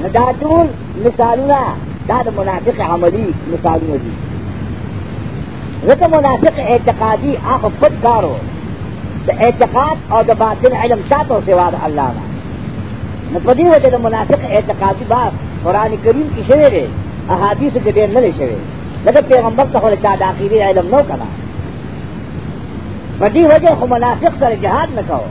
دا ټول مثالونه دا د منافق عملی مثالونه دي ځکه منافق اعتقادي هغه پټ کارو د اعتقاد او د باطل علم ساتو سوا د الله نه نو په دې وجه د منافق اعتقادي باب قران کریم کې شوی دی احادیث کې ډېر نه شوی لکه پیغمبر ته خو چا د عقیده علم نه کړه په دې وجه خو منافق سره جهاد نه کاوه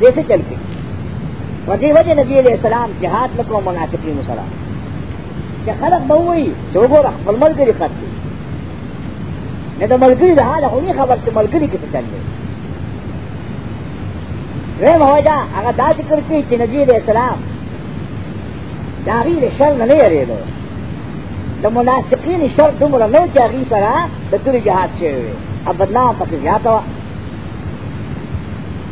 دیسے چل کے ودی وجہ نبی علیہ السلام جہاد لکو منافقین سلام کہ خلق بوئی جو گو رخ پل ملگری خط کی نہ تو ملگری رہا لکھو نہیں خبر سے ملگری کسی چل گئی رحم ہو جا اگر دا ذکر کی کہ نبی علیہ السلام داغی شر نہ نہیں ارے لو دا منافقین شر دمرا نو چاہی سرا دا تری جہاد سے ہوئے اب بدنام پکی جاتا ہوا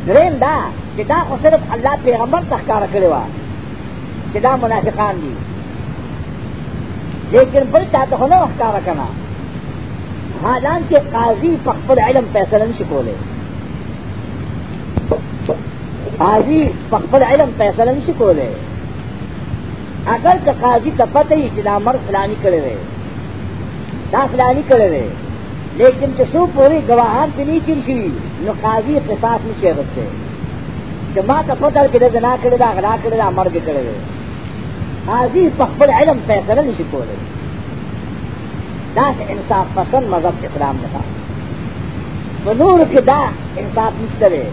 دریم دا چې دا خو صرف الله پیغمبر ته ښکاره کړی وه چې دا منافقان دي لیکن بل چا ته خو نه وه ښکاره که نه حالانکه قاضي په خپل علم فیصله نشي کولی قاضي په خپل علم فیصله نشي کولی اگر که قاضي ته پته وي چې دا مرګ فلاني کړی دی دا فلاني کړی دی لیکن چې څو پورې ګواهان ته نه چین شي نو قاضي قصاص نشي غوښته چې ما ته پته کې د زنا کړی دا غلا کړی دا مرګ کړی دی قاضي په خپل علم فیصله نشي کولی دا انصاف پسند مذهب اسلام نه په نور کې دا انصاف نشته دی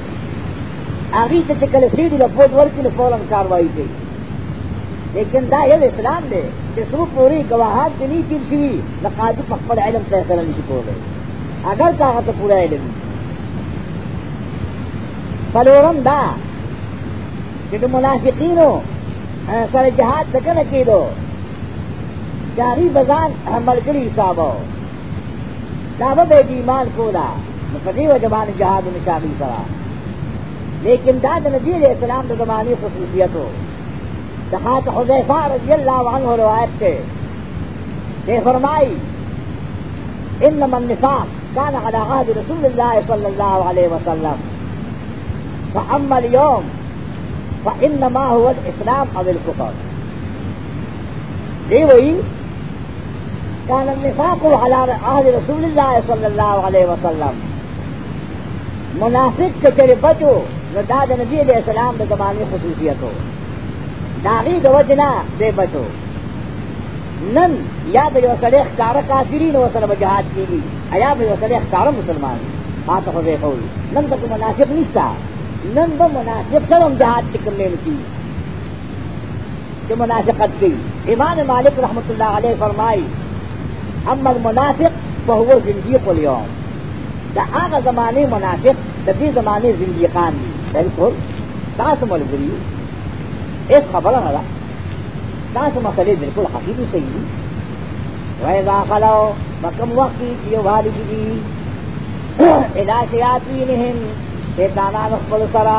هغه ته چې کله سیدی له فوج ورکړي فورا کاروایی کوي لیکن دا یو اسلام دی چې څو پوری گواهات دې نه کیږي شي د قاضي په خپل علم فیصله نشي کولای اگر کا ته پورا علم فلورم دا چې د منافقینو سره جهاد څنګه نه کېدو جاری بزان ملګری حسابو دا به ایمان کولا نو په دې وجه باندې جهاد نشاغي سره لیکن دا د نبی علیہ السلام د زمانی خصوصیت ہو دہات حضیفہ رضی اللہ عنہ روایت سے کہ فرمائی انما النفاق كان على عهد رسول الله صلى الله عليه وسلم فأما اليوم فإنما هو الإسلام أو الكفر دي وي كان النفاق على عهد رسول الله صلى الله عليه وسلم منافق که چرې بچو نو دا د نبی علیہ السلام د زمانې خصوصیت و د هغې د وجې نه دی بچو نن یا به یو سړی ښکاره کافري نو ورسره به جهاد کېږي یا به یو سړی ښکاره مسلمان وي ما ته خو به یې کوي نن ته منافق نشته نن به منافق سره هم جهاد کې کوم نه کېږي چې منافقت کوي امام مالک رحمت الله علیه فرمایي اما المنافق فهو زنديق اليوم د هغه زمانه منافق د دې زمانه زنديقان دي بالکل تاسو ملګری اس خبره نه ده تاسو مسلې بالکل حقيقي صحیح دي وای دا خلو بکم وخت یو حال دي الا شیاطینهم شیطانان خپل سره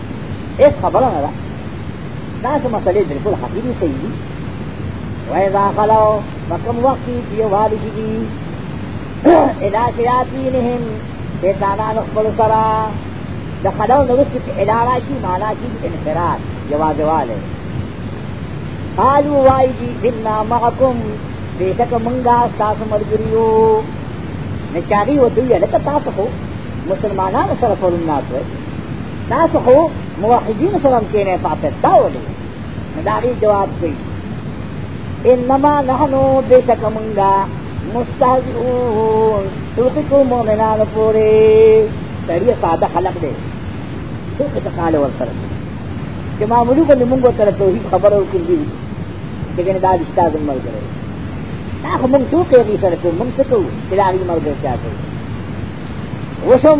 هیڅ خبره نه ده دا څه مسلې بالکل حقیقي صحیح دي وای دا خلو مکم وخت دی والی شي الا شیاطینهم شیطانان خپل سره د خلو نو چې الا راشي معنا شي انفراد یوازواله قالوا وای دی انا معکم بیشک منگا تاسو مرګریو نچاغي وته یې لکه تاسو مسلمانانو سره پرون ناس دا څه خو موحدین سره هم کېنه فاسد دا ولې نو دا غي جواب کوي انما نحنو بشک منگا مستهزئون توقی کو مومنان پوری سړی ساده خلق دی څه څه کال ورسره چې معمولی کو موږ سره توحید خبر او کړی چې کنه دا رشتہ زموږ سره دا خو موږ څوک یې سره کوو موږ څه کوو چې دا یې مرګ چاته وسم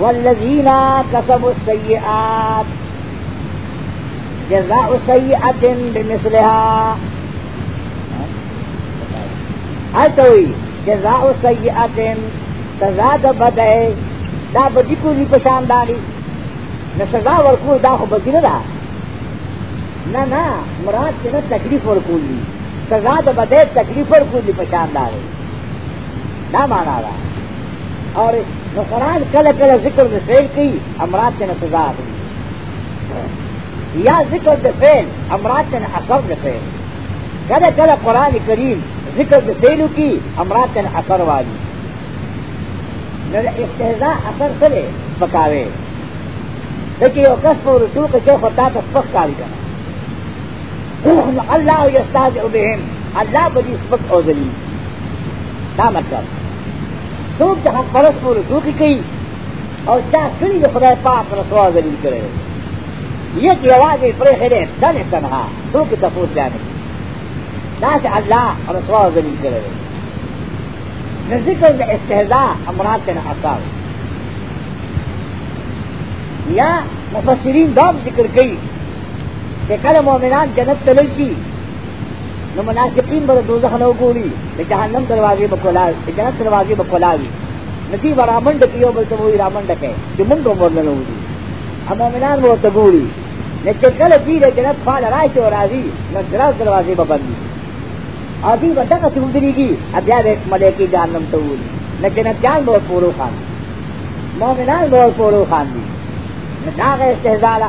والذین کسبوا السیئات جزاء سیئات بمثلها اتوی جزاء سیئات سزا د بدای دا بدی کو دی پشان داری نو سزا ورکول دا خو بدی نه ده نه نه مراد چې نه تکلیف ورکول دي سزا د بدای تکلیف ورکول دي پشان داری دا معنا ده اور نو قرآن کل کل ذکر میں فیل کی امراض کے نتضا ہوئی یا ذکر دے فیل امراض کے اثر دے فیل کل کل قرآن کریم ذکر دے فیلو کی امراض کے اثر والی نو استحضا اثر سلے بکاوے لیکن یو کس پر رسول کے شیخ ہوتا تو پک کاری کرنا الله یستاذ بهم الله به دې سپک او ذلیل دا مطلب څوک د حق پرس پورې دوکي کوي او چا کړي د خدای پاک رسوا ذلیل کړي یک یوازې پرې خېره دنه تنها څوک ته پوس ځاني دا چې الله رسوا ذلیل کړي نو ذکر د استهزاء امرات نه اثر یا مفسرین دا ذکر کوي چې کله مؤمنان جنت ته لږي نو منافقین به دوزخ نه وګوري د جهنم دروازې به کولا د جنت دروازې به کولاوي ندی به رامنډ کې یو بل ته وایي رامنډ کې چې موږ به ورنه وځي او مؤمنان به ورته ګوري نو چې کله دوی د جنت خوا له راشي او راځي نو جنت دروازې به بندي او دوی به دغه څه ودرېږي بیا به ملایکې جهنم ته وولي نو جنتیان به ورپورو خاندي مؤمنان به ورپورو خاندي نو دا هغه استهزا ده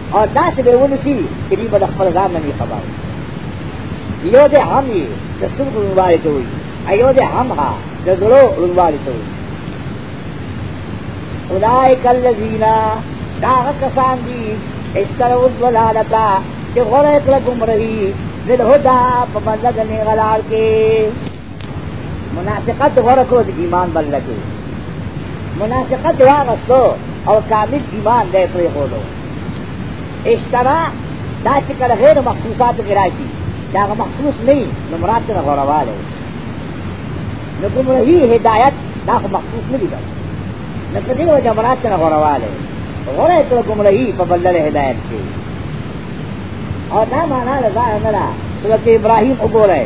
او دا چې به ونه شي چې دې بل خپل ځان نه خبر یو دې هم یې د څنګه روایت ته وي ایو دې هم ها د زړه روایت ته وي اولائک الذین دا کسان دي اشتروا الضلالتا چې غره کړه گمراهي ذل هدا په بدل نه غلار کې منافقت غوره کړو د ایمان بل لکه منافقت واغستو او کامل ایمان دی پرې خولو اشترا دا چې کله غیر مخصوصات کې راشي دا هغه مخصوص نه وي نو مراد ته غورواله نو ګمراهي هدایت دا خو مخصوص نه دي نو په دې وجه مراد ته غورواله غوره ته ګمراهي په بدل هدایت کې او دا معنا لږه نه ده سورت ابراهيم وګورئ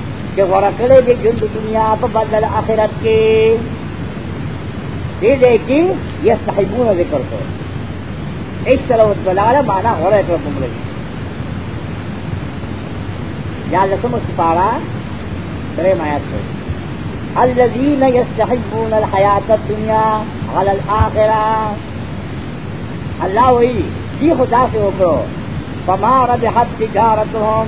چې غوړه کړې دې ژوند دنیا په بدل آخرت کې دې دې کې یستحبون ذکر کو اشتروا الضلال معنا غوړه کړو کوم لري یا لسم سپارا درې مایات کو الذين يستحبون الحياة الدنيا على الآخرة الله وی دی خدا سے وکړو فما ربحت تجارتهم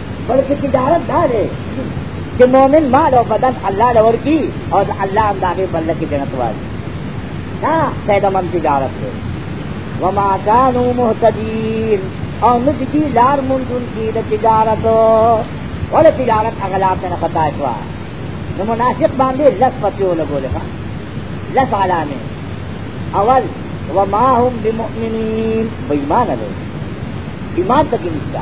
بلکې تجارت دا دی چې مؤمن مال او بدن الله له ورکی او الله هم داغه بل کې جنت والی دا فائدہ مند تجارت دی وما كانوا مهتدين او نو دي لار مونږون کې د تجارت ولا تجارت اغلاب نه خطا شوا نو منافق باندې لس پتیو لګولې ها لس علامه اول وما هم بمؤمنين بېمانه دي ایمان ته کې نشته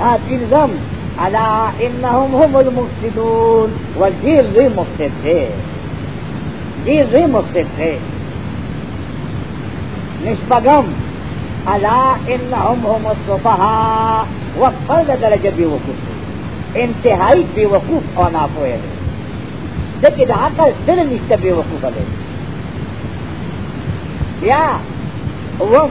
پنځم الا انهم هم المفسدون وزیر لوی مفسد دی ډیر لوی مفسد دی نشپګم الا انهم هم الصفها وفر د درجه بی وقوف انتهایی بی وقوف او ناپوه دی دکې د عقل سره نشته بی وقوف دی بیا وم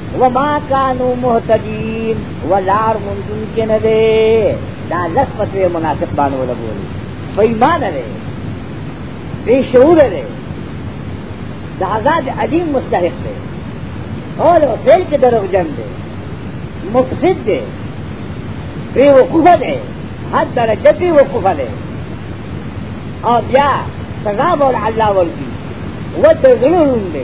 وما کانو محتدین ولار منزل کے ندے دا لس پتوے مناسب بانو لگولی فیمان رے بے شعور رے دا عذاب علیم مستحق دے قول و فعل کے درو جن دے مفسد دے بے وقوف دے حد درجہ بے وقوف دے اور بیا سزا بول اللہ ورکی وہ تغلون دے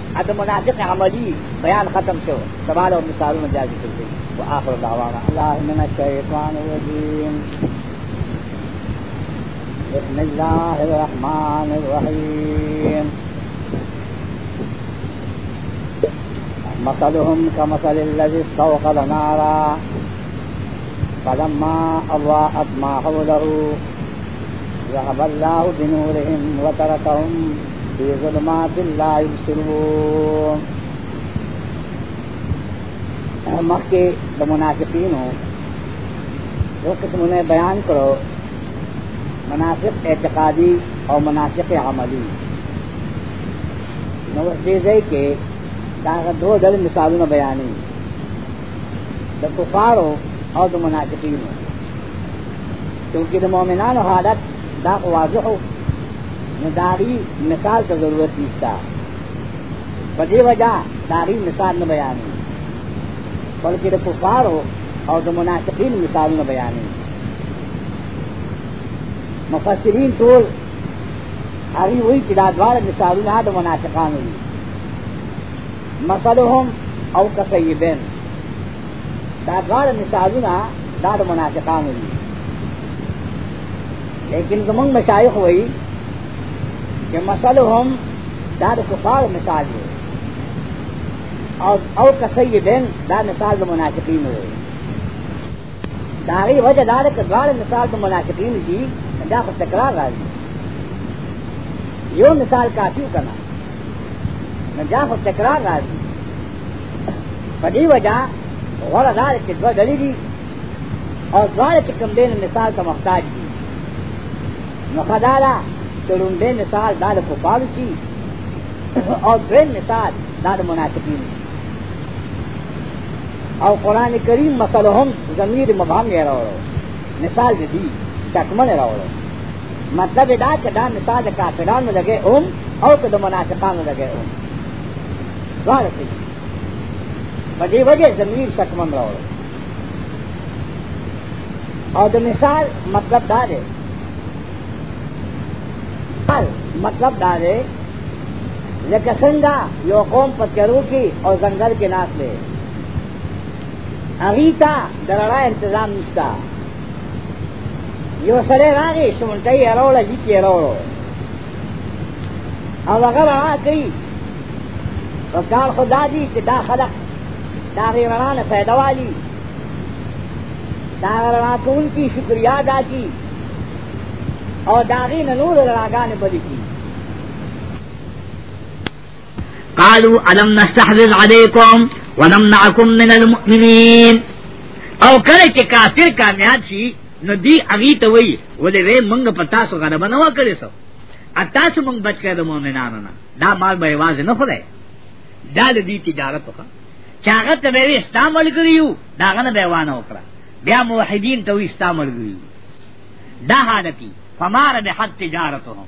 ا د منافق عملی بیان ختم شو سوال او مثالونه بیا ذکر کړي واخر دعوانا الله من الشیطان الرجیم بسم الله الرحمن الرحيم مثلهم كمثل الذي استوقد نارا فلما أضاءت ما حوله ذهب الله بنورهم وتركهم فی ظلمات لا یبصرون مخکې د منافقینو دو قسمونه بیان کړو منافق اعتقادی او منافق عملی نو دې ځای کې دا دو ډول مثالونه بیانې د کفارو او د منافقینو چونکه د مؤمنانو حالت دا واضح وو نو داغي مثال ته ضرورت نشته په دې وجہ داغي مثال نه بیانې بلکې د کفارو او د منافقین مثال نه بیانې مفسرین ټول هغه وایي چې دا دواړه مثالونه د منافقانو دي مثلهم او کسیبین دا دواړه مثالونه دا د منافقانو دي لیکن زمونږ مشایخ وایي چې مثلهم دا د کفار مثال دی او او کسیبین دا مثال د منافقینو دی دا غي وجه دا د دواړه مثال د منافقینو دي دا خو تکرار راځي یو مثال کافی کنا نو بیا خو تکرار راځي په دې وجه غوړه دا چې دوه ډلې دي او دواړه چې کوم دین مثال ته محتاج دي نو خدالا چې لومبه مثال دا د کفار شي او دریم مثال دا د منافقین او قران کریم مثلهم ضمیر مبهم یې راوړو مثال دې دي شکمن راوړو مطلب دا چې دا نساء د کافرانو لګې اوم او که د منافقانو لګې اوم دواړه شي په دې وجه زمیر شکمن راوړو او د مثال مطلب دا دی مطلب دا دی لکه څنګه یو قوم په کرو کې او ځنګل کې ناس دی هغه ته درړا انتظام نشته یو سره راغی شونټه یې راوړه لیک یې راوړو او هغه رڼا کوي په کار خو دا دي چې دا خلق د هغې رڼا نه فایده والي د هغه رڼا کوونکي شکریا ادا کړي او د هغې نه نورې رڼاګانې بدې کړي قالوا الم نستحوذ عليكم ونمنعكم من المؤمنين او کله چې کافر کامیاب شي نو دی اغي ته وی ولې وې مونږ په تاسو غلبه نه وکړې سو تاسو مونږ بچ کړو مؤمنانو نه دا مال به واز نه خورای دا د دې تجارت وکړه چاغه ته به استعمال کړیو دا غنه به وانه وکړه بیا موحدین ته استعمال کړیو دا حالتي فمار به حد تجارتهم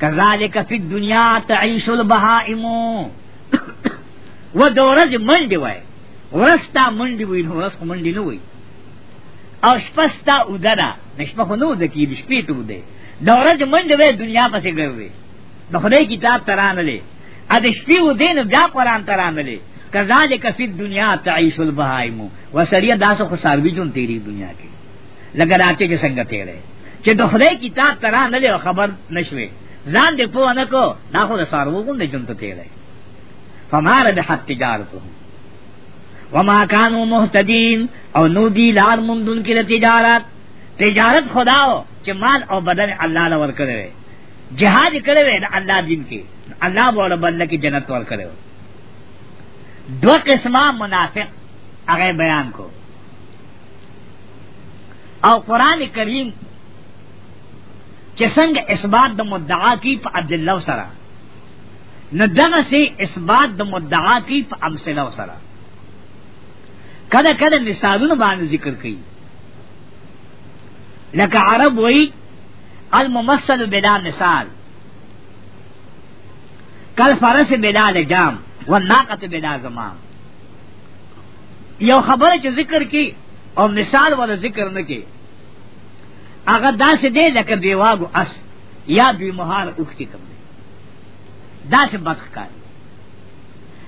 کذالک فی الدنیا تعیش البهائم و دورز منډي وای ورستا منډي وای نو ورس منډي نه وای او شپستا ودرا نشمه خو نو دکی د شپې ته وده دورز منډي وای دنیا پسې ګرځي د خدای کتاب ترانه لې ا د شپې ودې نو بیا قران ترانه لې کذالک فی الدنیا تعیش البهائم و سریه داسو خو ساروی جون تیری دنیا کې لکه راته چې څنګه تیرې چې د خدای کتاب ترا نه له خبر نشوي ځان دې په ونه کو دا خو د سارو غوند جون ته تیرې فمار به حق تجارته وما كانوا مهتدين او نو دي لار مندون کې تجارت تجارت خداو چې مال او بدن الله لور کړې جهاد کړې وې د الله دین کې الله بوله بل کې جنت ور کړو دو قسمه منافق هغه بیان کو او قران کریم چې څنګه اثبات د مدعا کی په عبد الله سره نه دغه سي اثبات د مدعا کی په امثله سره کله کله مثالونه باندې ذکر کړي لکه عرب وای الممثل بلا مثال کل فرس بلا لجام والناقه بلا زمام یو خبره چې ذکر کی او مثال ولا ذکر نه کی هغه داسې دی لکه دیواګو اس یا دوی مهار اوختی کوم داسې بدخکار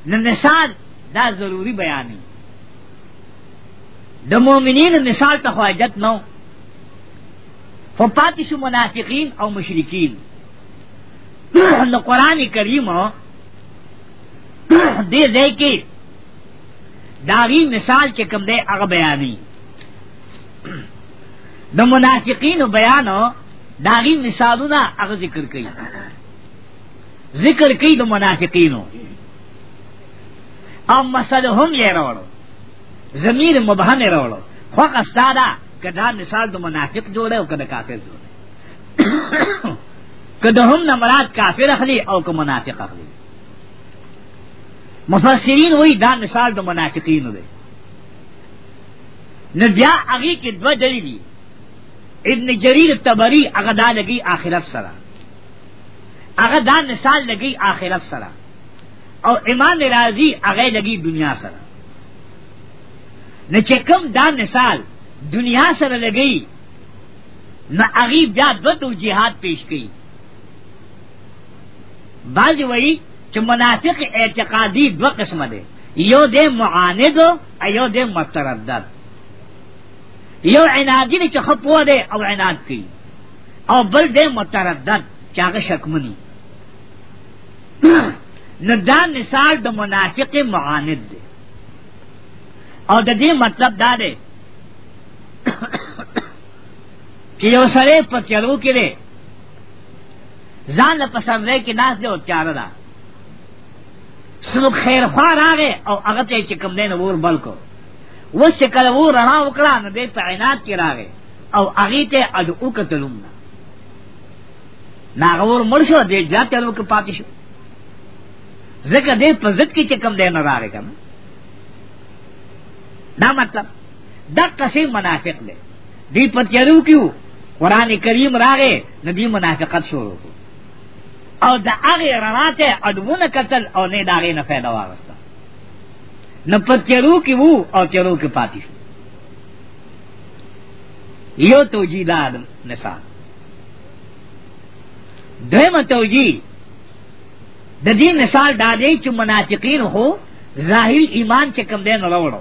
نو مثال دا ضروری بیانی د مؤمنین مثال ته حاجت نو خو پاتې شو منافقین او مشرکین نو قران کریم دې ځای کې داغي مثال چې کوم دی هغه بیانې د منافقین بیان داغي مثالونه هغه ذکر کړي ذکر کړي د منافقینو او مثلهم یې راوړو ضمیر مبهم یې راوړو خو استادا کدا مثال د منافق جوړه او کدا کافر جوړه کدا هم نه مراد کافر اخلي او که منافق اخلي مفسرین وی دا مثال د منافقینو دی نو بیا هغه کې دوه ډلې دي ابن جریر تبری هغه دا لګي آخرت سره هغه دا مثال لګي آخرت سره او امام رازی هغه لګي دنیا سره نه چې کوم دا مثال دنیا سره لګي نو هغه بیا دوه توجیهات پیش کړي بعض وئی چې منافق اعتقادی دو قسم دی یو دے معاند یو دے متردد یو عنادی دی چې خپو دی او عناد کی او بل دے متردد چاگه شکمنی نو دا مثال د منافق معاند دی او د دې مطلب دا دی چې یو سره په چلو کې دی ځان له پسرلې کې ناس دی او تیار ده سلو خیر خوار آگے او هغه ته چې کوم دین ور بل کو و چې کله و رڼا وکړه نو دې په عینات کې راغې او هغه ته اډ او کتلوم نا غور مرشو دې جات ته وک پاتې شو زکه دې په ځد کې چې کوم دین راغې کنه دا مطلب دا قصې منافق دی دی پتیارو کیو قران کریم راغې ندی منافقت شروع او دا هغه رڼا ته اډونه قتل او نه داغه نه فائدہ واغسته نو پتیارو کی وو او تیارو کی پاتې شو یو توجیه دا نسان دویم توجیه د دې مثال دا دی چې منافقین هو ظاهری ایمان چې کم دین راوړو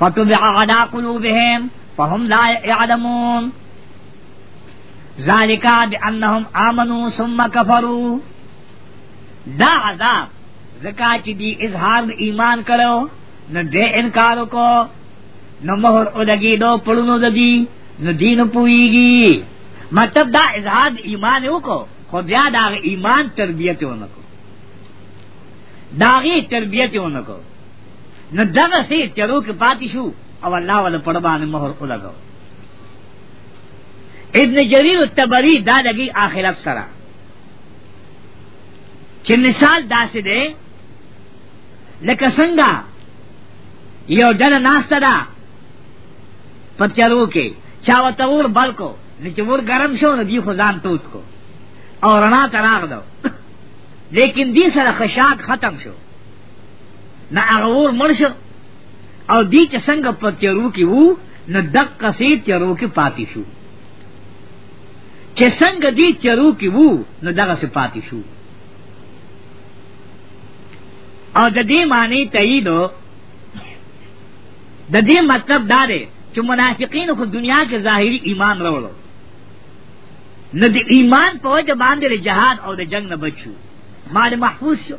فتبع على قلوبهم فهم لا يعلمون ذالک بانهم امنوا ثم كفروا دا عذاب زکا چې دی اظهار ایمان کړو نو دې انکار وکړو نو مہر اولګي دو پړونو ددی نو دین پویږي مطلب دا اظهار ایمان وکړو خو بیا دا ایمان تربیت ونکړو داغی تربیت ونکړو نو دغه سي چرو کې پاتې شو او الله ولا پړ باندې مہر ولګو ابن جریر التبری دا لګي آخرت سره چې مثال داسې دی لکه څنګه یو ډله ناشته ده په چرو کې چا وته ور بلکو نو چې ور ګرم شو نو دی خو ځان توت کو او رڼا تراغ دو لیکن دی سره خشاک ختم شو نه هغه ور مرشه او دی چې څنګه په تیرو کې وو نه دقه سي تیرو کې پاتې شو چې څنګه دی تیرو کې وو نه دغه سي پاتې شو او د دې معنی تایید د دې مطلب دا دی چې منافقین خو دنیا کې ظاهری ایمان راوړل نه د ایمان په وجه باندې جهاد او د جنگ نه بچو مال محفوظ شو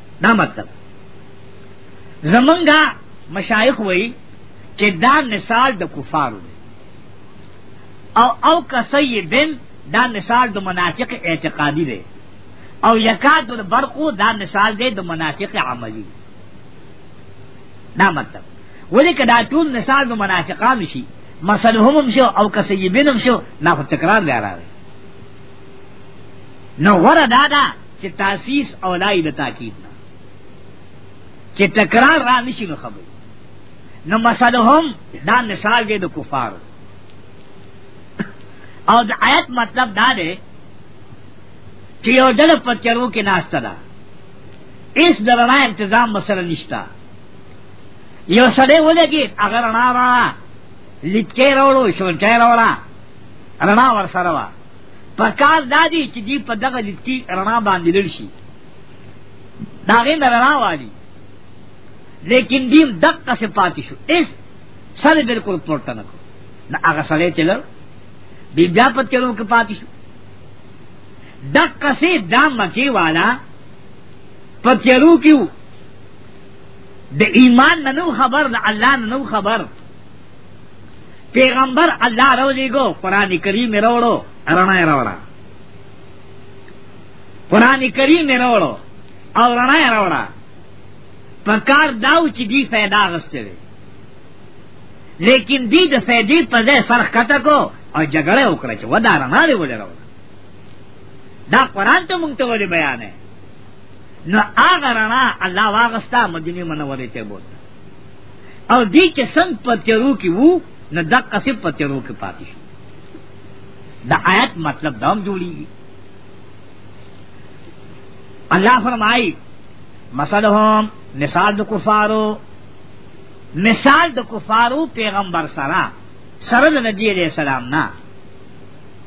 دا مطلب زمونږه مشایخ وای چې دا مثال د کفارو دی او او کسیدن دا مثال د منافق اعتقادی دی او یکاد البرقو دا مثال دی د منافق عملی دا مطلب ولی که دا ټول مثال د منافقانو شي مثلهم شو او کسیبینم شو نا خو تکرار دی راغی نو غره دا دا چې تاسیس اولای د تاکید نه چې تکرار را نشي نو خبرې نو مسلهم دا مثال دی د کفارو او د آیت مطلب دا دی چې یو ډل په چرو کې ناشته ده اس درنا انتظام مسله نشتا یو سړی ولګي اگر رڼا را لټکې راوړو شونټه راوړا رڼا ور سره وا پکار دادی چې دی په دغه لټکی رڼا باندې لړ شي داغه نه رڼا والی لیکن دیم دقه سے پاتې شو اس سره بالکل پورته نه کو دا هغه سره چې لړ بی بیا په تیرو کې پاتې شو دقه سے دا مکی والا په تیرو کې د ایمان نه نو خبر د الله نه نو خبر پیغمبر الله رو لګو قران کریم وروړو رڼا یې راوړه قران کریم یې راوړو او رڼا یې راوړه پکار داو چې دی فائدہ غسته وي لیکن دی د فائدې په ځای سرخ کته کو او جګړه وکړه چې ودا رڼا لري ولې راوړه دا قران ته مونږ ته ولې بیان نو هغه رڼا الله واغستا مدینه منورې ته بوته او دی چې څنګه په تیرو کې وو نه دک اسب په تیرو کې پاتې شو دا آیت مطلب دام جوړیږي الله فرمایي مثلهم مثال د کفارو مثال د کفارو پیغمبر سره سره د نبی علیہ السلام نه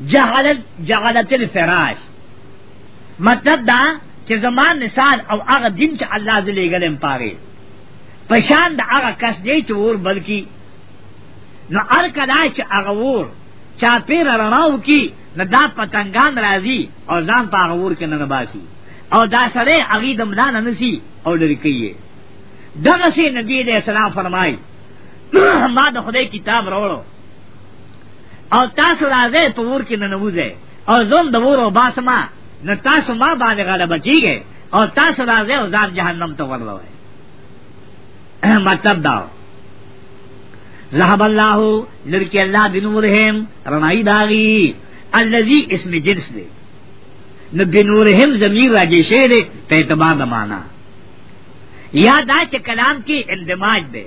جهلت جهلت الفراش مطلب دا چې زمان نسان او هغه دین چې الله دې لګلم پاره پشان د هغه کس دی چې ور بلکی نو ار کدا چې هغه ور چا پیر رڼاو کی نه دا پتنګان راځي او ځان په هغه ور کې نه باسي او دا سره هغه دم نه نسی او لري کوي دغه سي نبی دې اسلام فرمای ما د خدای کتاب راوړو او تاسو راځئ په ور کې ننوځئ او زوم د ور او باسما نو تاسو ما باندې غلبه کیږئ او تاسو راځئ او ځان جهنم ته ورلوئ مطلب داو ذهب الله لرکی الله بنورهم رنای داغي الذي اسم جنس دی نو بنورهم ضمیر راځي شه دی په اعتبار د معنا یا دا چې کلام کې اندماج دی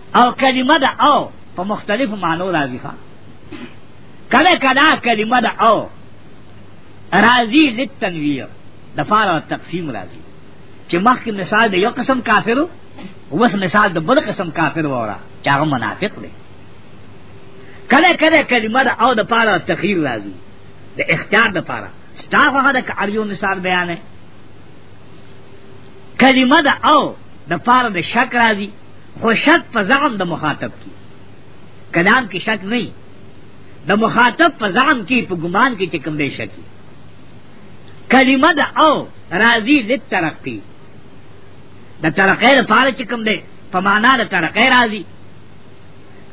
او کلمه دا او په مختلفو معنو راځي ښا کله کله کلمه دا او راځي لتنویر د فار او تقسیم راځي چې مخکې مثال د یو قسم کافرو وس مثال د بل قسم کافر وره چې هغه منافق دی کله کله کلمه دا او د فار او تخیر راځي د اختیار د فار ستاسو هغه د اړیو مثال بیان کلمه دا او د فار د شک راځي خو شک په زعم د مخاطب کی کلام کی شک نه د مخاطب په زعم کی په ګمان کی چې کوم دی شک کلمه د او راضی لترقی د ترقی لپاره چې کوم دی په معنا د ترقی راضی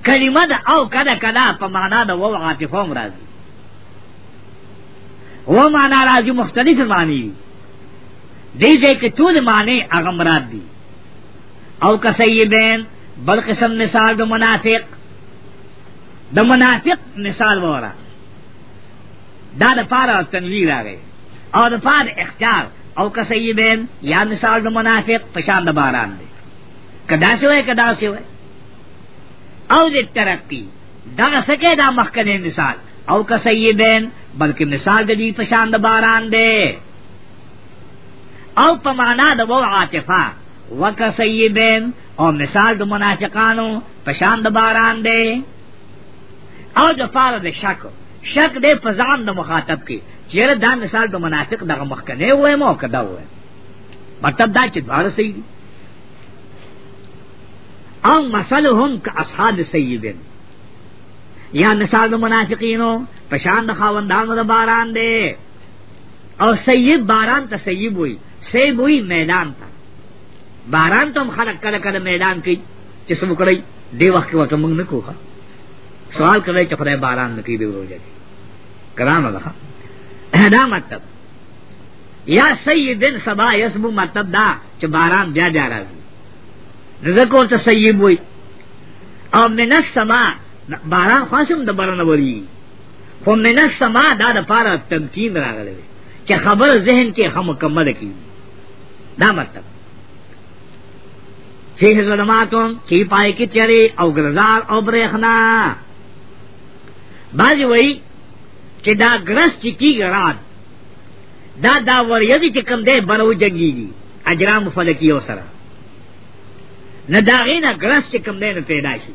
کلمه د او کله کله په معنا د وو عاطفه هم راضی و معنا راضی مختلف معنی دی دې ځای کې ټول معنی هغه مراد دي او کسیبین بل قسم مثال د منافق د منافق مثال وره دا د پاره تنویر راغی او د پاره اختیار او کسیبین یا مثال د منافق پشان د باران دی کدا شوی کدا شوی او د ترقی دا سکه دا مخکنه مثال او کسیبین بلکې مثال د دې پشان د باران دی او په معنا د وو عاطفه وکسیبین او مثال د منافقانو په شان د باران دی او د فار د شک شک دې په ځان د مخاطب کې چیرې دا مثال د منافق دغه مخکنه وای مو کدا وای مطلب دا چې دواړه صحیح دي او مثلهم که اصحاب سیبین یا مثال د منافقینو په شان د خاوندانو د باران دی او سیب باران ته سیب وی سیب وی میدان ته باران ته خلق کله کله میدان کې چې سم کړی دی وخت کې وته موږ نه کوه سوال کوي چې خدای باران نه کوي دی وروجه کرام الله دا مطلب یا سیدن سبا یسبو مطلب دا چې باران بیا بیا راځي رزق ورته سیب وی او من السما باران خاصم د باران وری خو من السما دا د پاره تمکین راغلی چې خبر ذهن کې هم مکمل کی دا مطلب فيه ظلماتون چې پای کې تیری او ګرزار او برېخنا باجی وای چې دا ګرس چې کیږي رات دا دا وریدي چې کم دی برو جنگیږي اجرام فلکی او سره نه دا غینا ګرس چې کم دی نه پیدا شي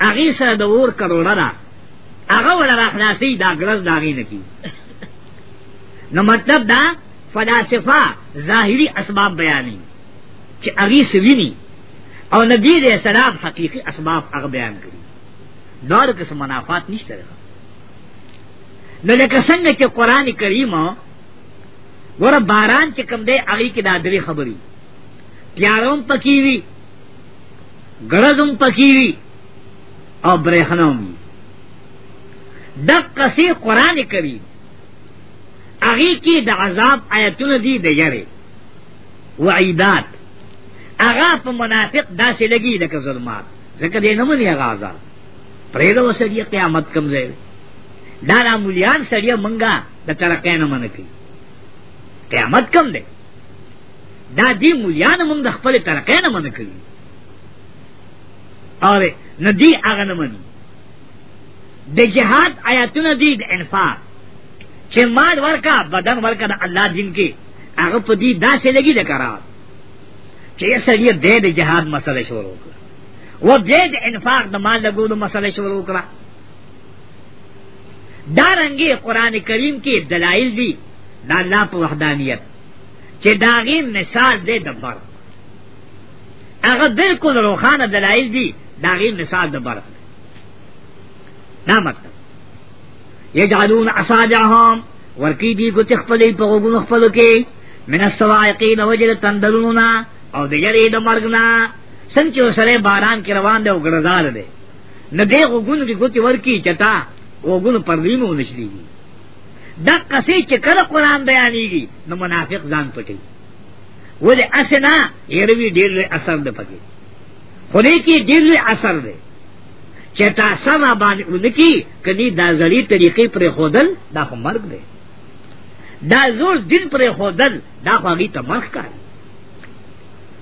هغه سره د اور کروڑه ده هغه ول را خلاصي دا ګرز داغي نکی نو مطلب دا فلاسفه ظاهری اسباب بیانې چې هغه سوینی او نبی دې سلام حقيقي اسباب هغه بیان کړي نور کس منافات نشته نو لکه څنګه چې قران کریم ور باران چې کم دی هغه کې دا درې خبرې پیاروم پکې وی ګړزم پکیوی او برېخنوم دک کسی قرآن کریم اغی کی د عذاب آیتون دی د یری وعیدات اغا په منافق داسې لګی لکه ظلمات ځکه دې نه مني هغه عذاب پرېږده وسړي قیامت کم ځای دا را مولیان سړي منګه د ترقې نه منکي قیامت کم دی دا دی مولیان مونږ د خپل ترقې نه منع کوي اور نه دی هغه نه مني د جهاد آیاتونه دي د انفاق چې مال ورکا بدن ورکا د الله دین کې هغه په دې داسې لګي د قرار چې یې سړی د دې جهاد مسله شروع کړه و دې د انفاق د مال لګولو مسله شروع کړه دارنګه قران کریم کې دلایل دي دا الله په وحدانیت چې داغي مثال دې دبر هغه بالکل روخانه دلایل دي داغي مثال دبر دا مطلب یجعلون اصابعهم ورکی دی کو تخپلې په وګونو خپل کې من السوائقین وجل تندلونا او د یری د مرګنا څنګه سره باران کې روان دی او ګرځار دی نه دې غوګونو کې ګوتې ورکی چتا غوګونو پر دې مو نشلی دا قصې چې کله قران بیانېږي نو منافق ځان پټي ولې اسنا یروي ډېر اثر ده پکې خو دې کې ډېر اثر ده چې تا سما باندې ونکی کدی دا زړی طریقې پر خودل دا خو مرګ ده دا زور دین پر خودل دا خو هغه ته مرګ کار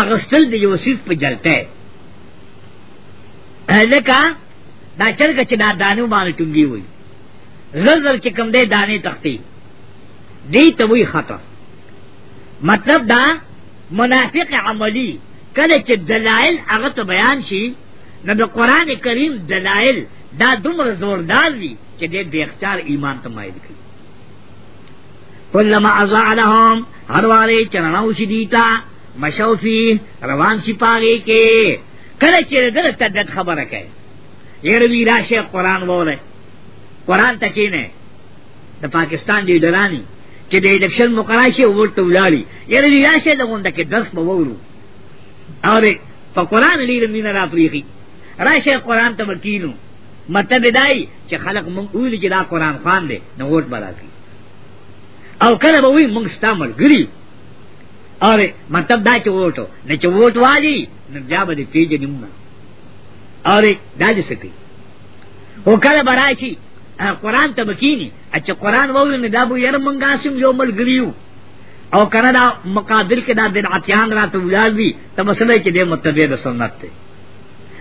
اغستل د یوسف په جلته لکه دا چرګ چې دا دانو باندې ټنګي وي زلزل چې کم دی دانه تختی دی ته وی خطا مطلب دا منافق عملی کله چې دلائل هغه ته بیان شي نو د قران کریم دلائل دا دومره زوردار دي چې د بیختار ایمان ته مایل کوي کلما ازعلهم هر واره چرناو شي دیتا مشو فی روان شي پاږي کې کله چې دغه تدد خبره کوي یره وی راشه قران وره قران ته کینه د پاکستان دی درانی چې د الیکشن مقراشه ورته ولاړی یره وی راشه دغونډه کې درس به وورو اوره په قران لري مینه را پریخي راشه قران ته وکینو مطلب دای چې خلق مونږ ویل چې دا قران خوان دی نو ووټ برابري او کله به وی موږ ستا ملګری اور مطلب دا چې ووټو نه چې ووټ والی نو بیا به دې پیژنې موږ اور دا دې سکی او کله براشي قرآن ته بکینی اچھا قرآن ووی نه دا بو ير منګا سم یو ملګریو او کنه دا مقادر کې دا د عتیان رات ولال وی ته مسله چې د متبع د سنت ته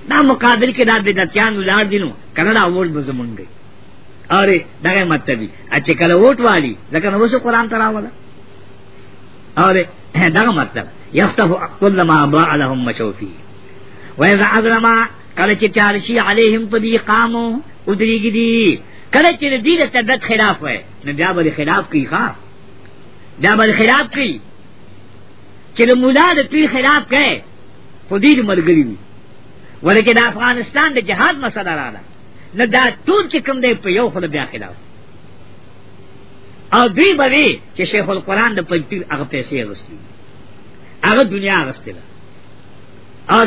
دا مقادر کې دا د عتیان ولال دینو کنه دا اول بزمونږ اره دغه مطلب دی چې کله ووټ والی ځکه نو وسو قران تراوله اره دغه مطلب یفتح کل ما ابا لهم مشوفی وإذا أظلم کله چې چارشي عليهم په دې قامو او دريږي دي کله چې دې د تدت خلاف وي نو بیا به خلاف کوي ښا بیا به خلاف کوي چې د مولا د پیر خلاف کوي خو دې مرګري وي ولکه د افغانستان د جهاد مسله را ده نه دا ټول چې کوم دی په یو خله بیا خلاف او دوی به وی چې شیخ القرآن د پنځپیر هغه پیسې اغستې هغه دنیا اغستې ده او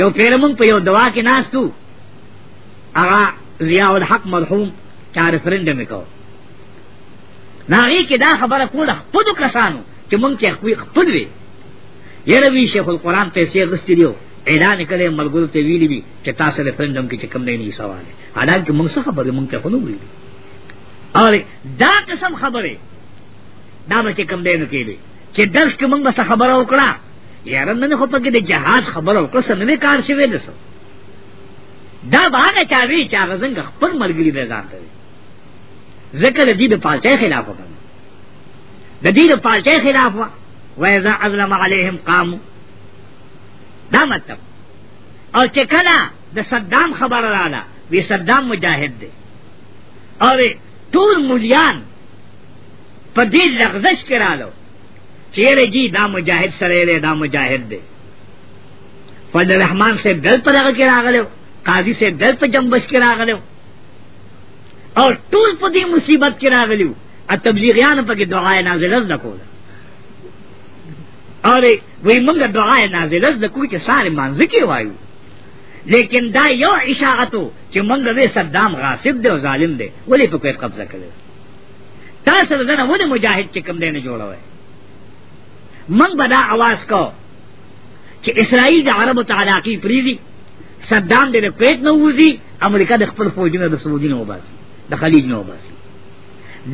یو پیر مونږ په یو دوا کې ناستو هغه ضیاء الحق مرحوم چا ریفرندم وکاو ناغي کې دا خبره کوله خپل کسانو چې مونږ کې خپل وی یره وی شیخ القرآن پیسې اغستې دیو اعلان کړي ملګرو ته ویلي وي چې تاسو له فرندم کې کوم نه نه سوال حالانکه موږ څه خبره موږ ته خونو ویلي اور دا قسم خبره دا به کوم نه کېږي چې درس کې موږ څه خبره وکړه یاره نن خو پکې د جهاد خبره وکړه څه نه کار شوی نه سو دا باندې چا وی چا غزنګ خپل ملګری به ځان ته ذکر دې د پالچې خلاف وکړه د دې د پالچې خلاف وایذا ازلم علیهم قامو دا مطلب او چې کله د صدام خبر رااله وی صدام مجاهد دی او ټول مليان په دې لغزش کې رالو چې یې جی دا مجاهد سره دی دا مجاهد دی فضل الرحمن سے دل پر هغه کې راغلو قاضي سے دل په جنبش کې راغلو او ټول په دې مصیبت کې راغلو ا تبلیغیان په کې دعای نازل نه کوله اره وی موږ دعا نازله د کوی چې ساره مانځ کې وایو لیکن دا یو اشاعتو چې موږ به صدام غاصب دی او ظالم دی ولی په کوی قبضه کړو تاسو دغه ونه مجاهد چې کم دی نه جوړوي موږ به دا आवाज کو چې اسرائیل د عربو تعلاقی پریدي صدام دې کویت نه وځي امریکا د خپل فوجونو د سعودي نه وباسي د خلیج نه وباسي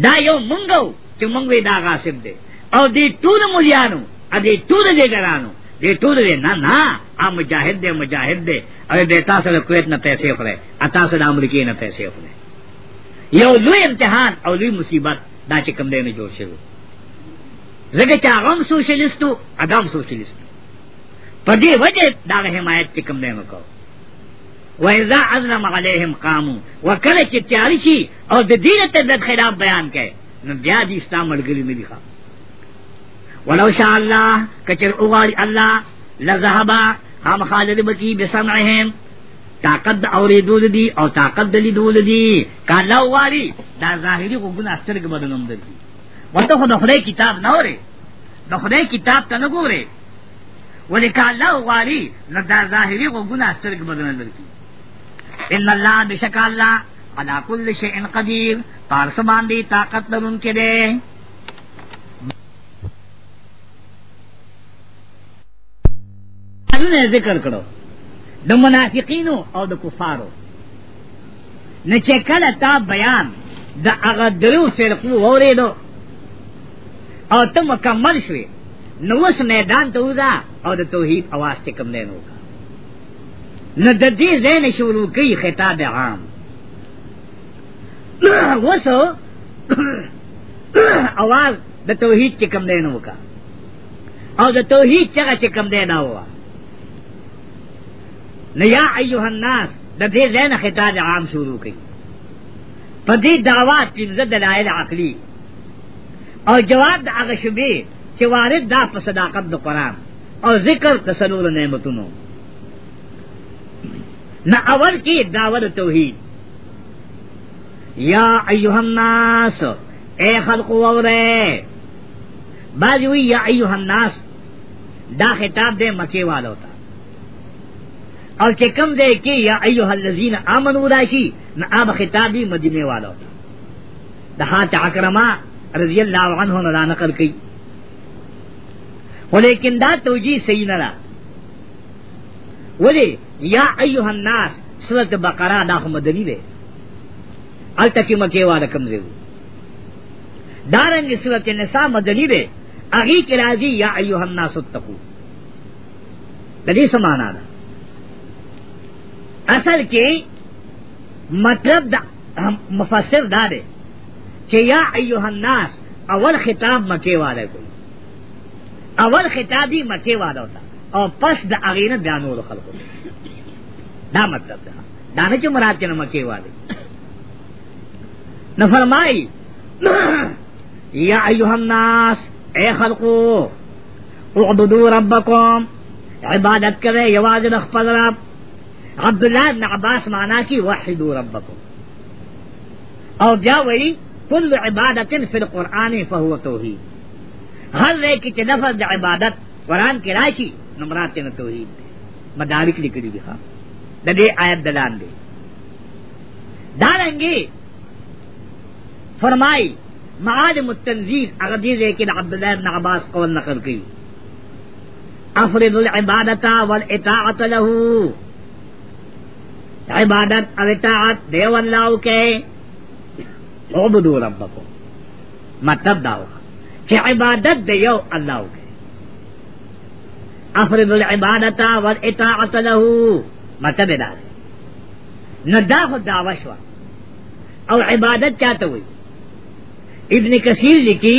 دا یو منګو چې منګوي دا غاصب دی او دې ټول مليانو ا دې ټول دې ګرانو دې ټول دې نه نه ا مجاهد دې مجاهد دې او دې تاسو له کویت نه پیسې خوري ا تاسو د امریکې نه پیسې خوري یو لوی امتحان او لوی مصیبت دا چې کم دې نه جوړ شوی زګه چې هغه سوشلیستو ادم سوشلیست په دې وجه دا حمایت چې کم دې وکړو وَإِذَا عَزْلَمَ عَلَيْهِمْ قَامُوا وَكَلَ چې تیاری شي او د دین ته د خلاف بیان کوي نو بیا دې اسلام ملګری نه دي ښه ولو شاء الله کچر اوغاری الله لذهبا هم خالد بکی بسمعهم طاقت د اوریدو دی او طاقت د لیدو دی کله واری دا ظاهری غوګونه سترګې بدلوم دی وته خو د خدای کتاب نه اوري د خدای کتاب ته نه ګوري ولی که الله غواړي نو دا ظاهري غوګونه سترګ بدن درکړي ان الله بشک الله علا کل شیء قدیر پارس باندې طاقت لرونکي دی حالونه ذکر کړو د منافقینو او د کفارو نه چې کله تا بیان د هغه درو فرقو وریدو او ته مکمل شوی نو اوس میدان ته وځه او د توحید اواز چې کوم دی نو نه د دې زین شروع کوي خطاب عام وسو اواز د توحید چې کوم دی نو کا او د توحید څنګه چې کوم دی نه ووا نه یا ایها الناس د دې زین خطاب عام شروع کوي په دې دعوات کې زړه دلایل عقلی او جواب د هغه شبي چې وارد دا په صداقت د قران او ذکر د سلور نعمتونو نہ اول کی دعوت توحید یا ایوہ الناس اے خلق وورے بعض ہوئی یا ایوہ الناس دا خطاب دے مکے والو تا اور کہ کم دے کہ یا ایوہ الذین آمنوا راشی نہ اب خطابی مدینے والو تا د حات عکرمه رضی الله عنه نه دا نقل کړي ولیکن دا توجیه صحیح نه ده ولی یا ایها الناس سورۃ بقره دا هم مدنی ده الته کې مکه واده کمزې دارنګ سورۃ النساء مدنی ده اغي کې راځي یا ایها الناس اتقوا د دې سمانا ده اصل کې مطلب دا مفسر دا دی چې یا ایها الناس اول خطاب مکی والا کوي اول خطابی مکی والا وتا او پس د اغینه د نور خلکو دا مطلب ده دا نه چې مراد کنه مکی والا نو فرمای یا ایها الناس اے خلقو اعبدوا ربکم عبادت کرے یواز د خپل رب عبداللہ ابن عباس مانا کی وحدو ربکم او بیا وی کل عبادت فی القرآن فهو توحید هر رئے کی چی لفظ دا عبادت قرآن کی راشی نمرات تینا توحید دے مدارک لکلی دی خواب دا دے آیت دلان دے دارنگی فرمائی معالم التنزیل اغدیر لیکن عبداللہ ابن عباس قول نقل کی افرض العبادتا والاطاعت له عبادت او اطاعت دیو الله او کې عبدو ربکم مطلب داو چې عبادت دی یو الله او کې افرض العبادتا والاطاعت له مطلب دا نه دا خو دعوه شو او عبادت چاته وي ابن کثیر لیکي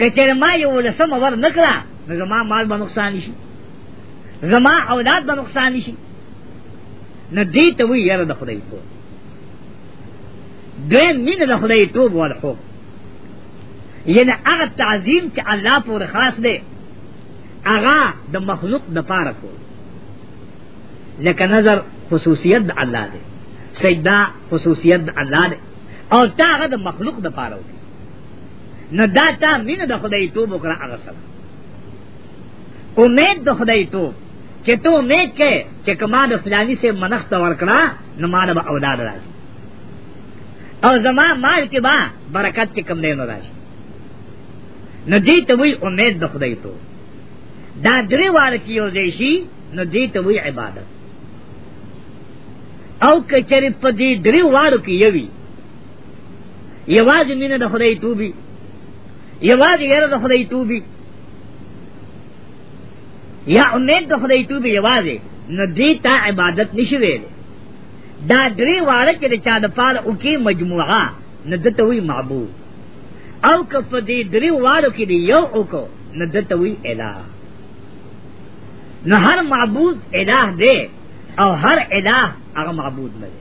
کچر ما یو لسم ور نکلا زما مال به نقصان شي زما اولاد به نقصان شي نه دی ته وی یاره د خدای په دوی مين د خدای توب ول خو یعنی هغه تعظیم چې الله پورې خاص دی هغه د مخلوق د پاره کو لکه نظر خصوصیت د الله دی سجدہ خصوصیت د الله دی او تا هغه د مخلوق د پاره وکړه نو دا تا مینه د خدای توب وکړه هغه سره امید د خدای توب چې ته امید کې چې کما د فلانی سے منخت ورکړه نو ما به اولاد راځي او زما مال کې با برکت چې کم نه راځي نو دې ته وی امید د خدای توب دا درې واره کې یو ځای شي نو دې ته وی عبادت او کچری په دې درې واړو کې یوي یوازې مینه د خدای توبي یوازې یره د خدای توبي یا امید د خدای توبي یوازې نو دې تا عبادت نشي ویل دا درې واړه چې د چا د پاره او کې مجموعه نه دته وی معبود او که په دې درې واړو کې دی یو او کو نه دته وی الہ نو هر معبود الہ دی او هر الہ هغه معبود نه دی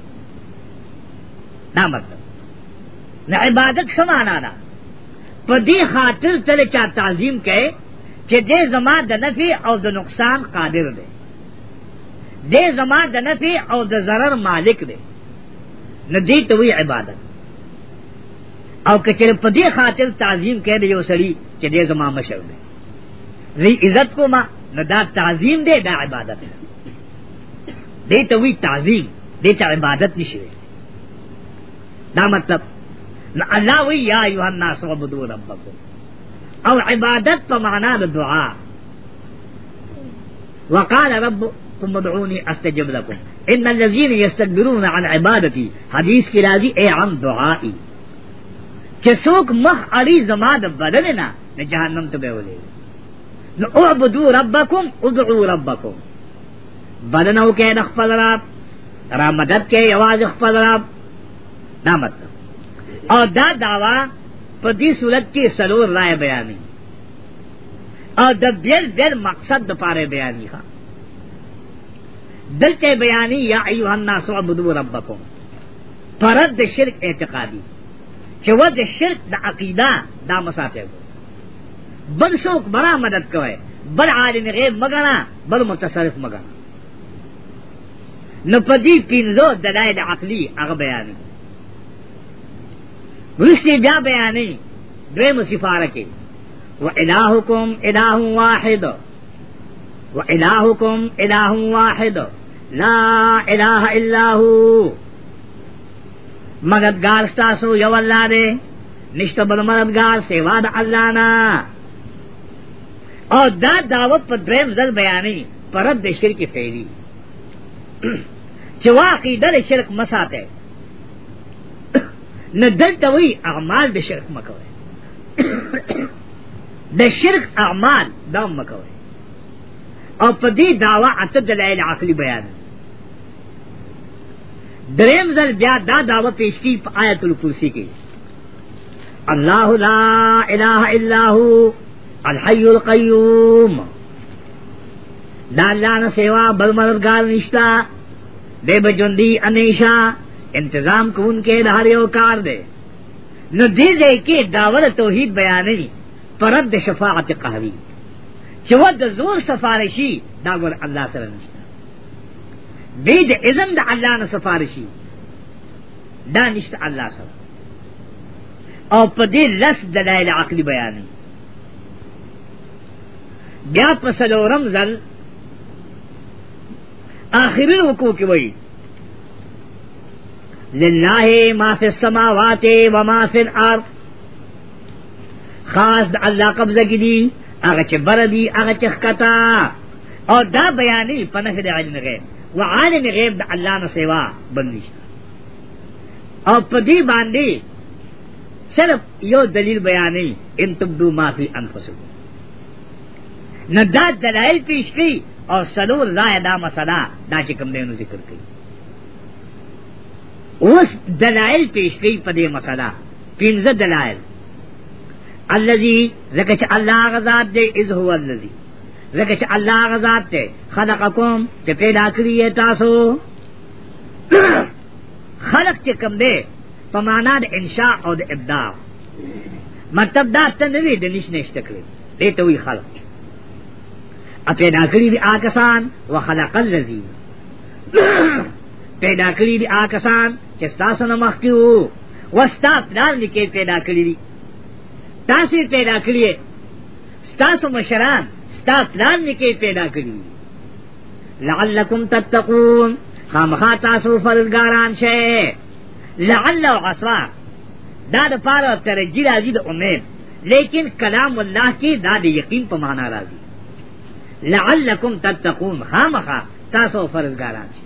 دا مطلب نه عبادت سمانا ده په دې خاطر تل چا تعظیم کړي چې دې زما د نفي او د نقصان قادر دی دې زما د نفي او د ضرر مالک دی نه دې ته وی عبادت او کچره په دې خاطر تعظیم کړي یو سړی چې دې زما مشر دی زی عزت کو ما نو دا تعظیم دے دا عبادت ہے دے تو وی تعظیم دے چا عبادت نشوے دا مطلب نو اللہ وی یا ایوہ الناس عبدو ربکم او عبادت پا معنی دا دعا وقال رب تم مدعونی استجب لکم ان الذین یستکبرون عن عبادتی حدیث کی راضی اے عم دعائی کہ سوک مخ علی زمان بدلنا نه جهنم ته به ولې نو اعبدو ربکم ادعو ربکم بلنو کې د خپل رب را مدد کې یواز خپل رب دا مطلب او دا داوا په دې صورت کې سلور رائے بیانې او د بیل بیل مقصد د پاره بیانې ښا دلته بیانې یا ایها الناس اعبدو ربکم پرد شرک اعتقادی چې وجه شرک د عقیده دا مسافر بل څوک برا مدد کوي بل عالم غیب مګنا بل متصرف مګنا نو پدی پینزو دلائل عقلی هغه بیانې ورسې بیا بیانې دوی مصفاره کې و الہکم الہ واحد و الہکم الہ واحد لا الہ الا هو مددگار ستاسو یو الله دی نشته بل مددگار سیوا د الله نه او دا دعوت په دریم ځل بیانې پرد د شرک فعلی چې واقعي د شرک مساته نه دلته وی اعمال د شرک مکوي د شرک اعمال دا مکوي او په دې داوا اته دلایل عقلی بیان دریم ځل بیا دا داوا پیش کی په آیت الکرسی کې الله لا اله الا هو الحي القيوم دا الله نه سیوا بل مددگار نشتا دے بجوندی انیشا انتظام کون کے دہر یو کار دے نو دے دے کے داور توحید بیاننی پرد دے شفاعت قہوی چو د زور سفارشی داور اللہ صلی اللہ علیہ وسلم دې د اذن د الله نه سفارشي دا نشته الله سره او په دې لس دلایل عقلی بیان بیا په سلورم ځل آخرین وکو کې وایي لله ما فی السماوات و ما فی الارض خاص د الله قبضه کې دي هغه چې بر دي هغه چې خطا او دا بیانې په نه د علم غیب و عالم غیب د الله نه سیوا بل نشته او په دې باندې صرف یو دلیل بیانې ان تبدو ما فی انفسکم نه دا دلائل پیش کی او سلور ځای دا مسله دا چې کوم دینو ذکر کړي اوس دلائل پیش کی په دې مسله پنځه دلائل الذي زکه چې الله غزاد دې از هو الذی زکه چې الله غزاد دې خلقکم چې پیدا کړی تاسو خلق چې کوم دې په معنا د انشاء او د ابداع مطلب دا ته نه وی د نش نشته کړی دې ته وی خلق ا پیدا کړی دې آکسان وخلق الذی پیدا کړی دې آکسان چې تاسو نه مخکیو وستا پلان لیکې پیدا کړی تاسو پیدا کړی تاسو مشران تاسو پلان نکي پیدا کړی لعلکم تتقون خامخا تاسو فرزګاران شئ لعل او عصا دا د پاره ترجی راځي د امید لیکن کلام الله کې دا د یقین په معنا راځي لعلکم تتقون خامخا تاسو فرزګاران شئ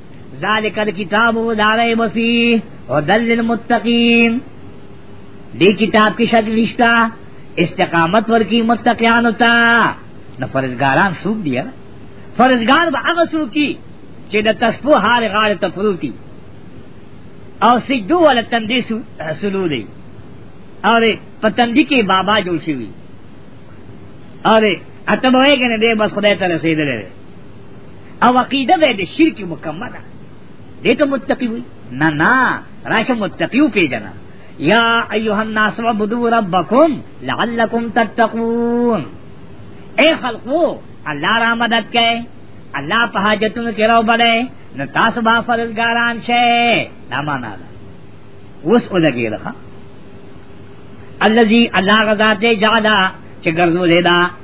ذالک الكتاب لا ریب فیه هدل للمتقین دې کتاب کې شک نشتا استقامت ورکی متقیان ہوتا نو فرزګاران سوق دی فرزګار به هغه سوق کی چې د تسبو هار غاړه ته پروتي او سجدو ول تندې سلو دی اره پتندې کې بابا جوړ شي وي اره اته به یې کنه دې بس خدای ته رسیدلې او عقیده به د شرک مکمله دې ته متقی وي نه نه راشه متقیو پیژنه یا ایها الناس عبدوا ربکم لعلکم تتقون اے خلقو الله را مدد کړي الله په حاجتونو کې راو بلې نو تاسو به فرزګاران شئ دا معنا ده اوس ولګي ده الذي الله غزا ته جعل چې ګرځولې ده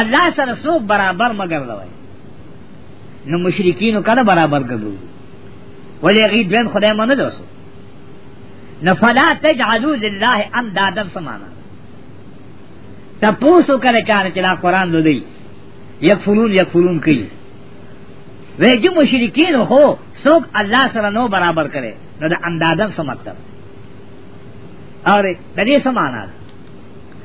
الله سره څوک برابر مگر دوی نو مشرکینو کله برابر ګرځو ولې غي دویم خدای مونږ نه دوسو نو فلا تجعلوا لله اندادا سمانا تپوسو کله کار چې لا قران لولي یکفرون یکفرون کوي وې چې مشرکین هو څوک الله سره نو برابر کړي نو د اندادا سم مطلب اور د دې سمانا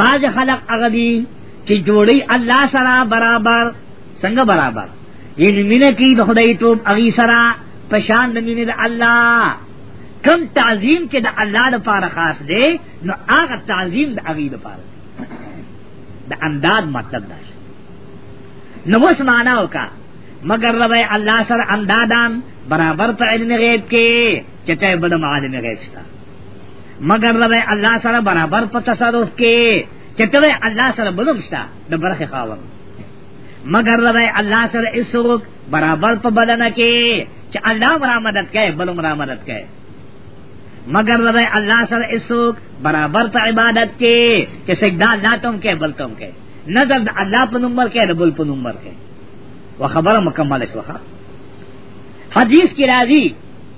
باز خلق هغه دي چې جوړي الله سره برابر څنګه برابر یعنی مینه کی د خدای توب اغي سره پشان د مینه د الله کم تعظیم چې د الله لپاره خاص دی نو هغه تعظیم د اغي لپاره د انداز مطلب دا نو وس معنا وکا مگر رب الله سره اندادان برابر په علم غیب کې چته بل عالم غیب شته مگر رب الله سره برابر په تصرف کې چتوي الله سره بلومشتا د برخه خاور مگر رب الله سره اسوک برابر په بدن کې چې الله مرا مدد کوي بل مرا مدد کوي مگر رب الله سره اسوک برابر په عبادت کې چې سجدا الله تم کې بل تم کې نظر د الله په نمبر کې د بل په نمبر کې و خبره مکمل شوه حدیث کی راضی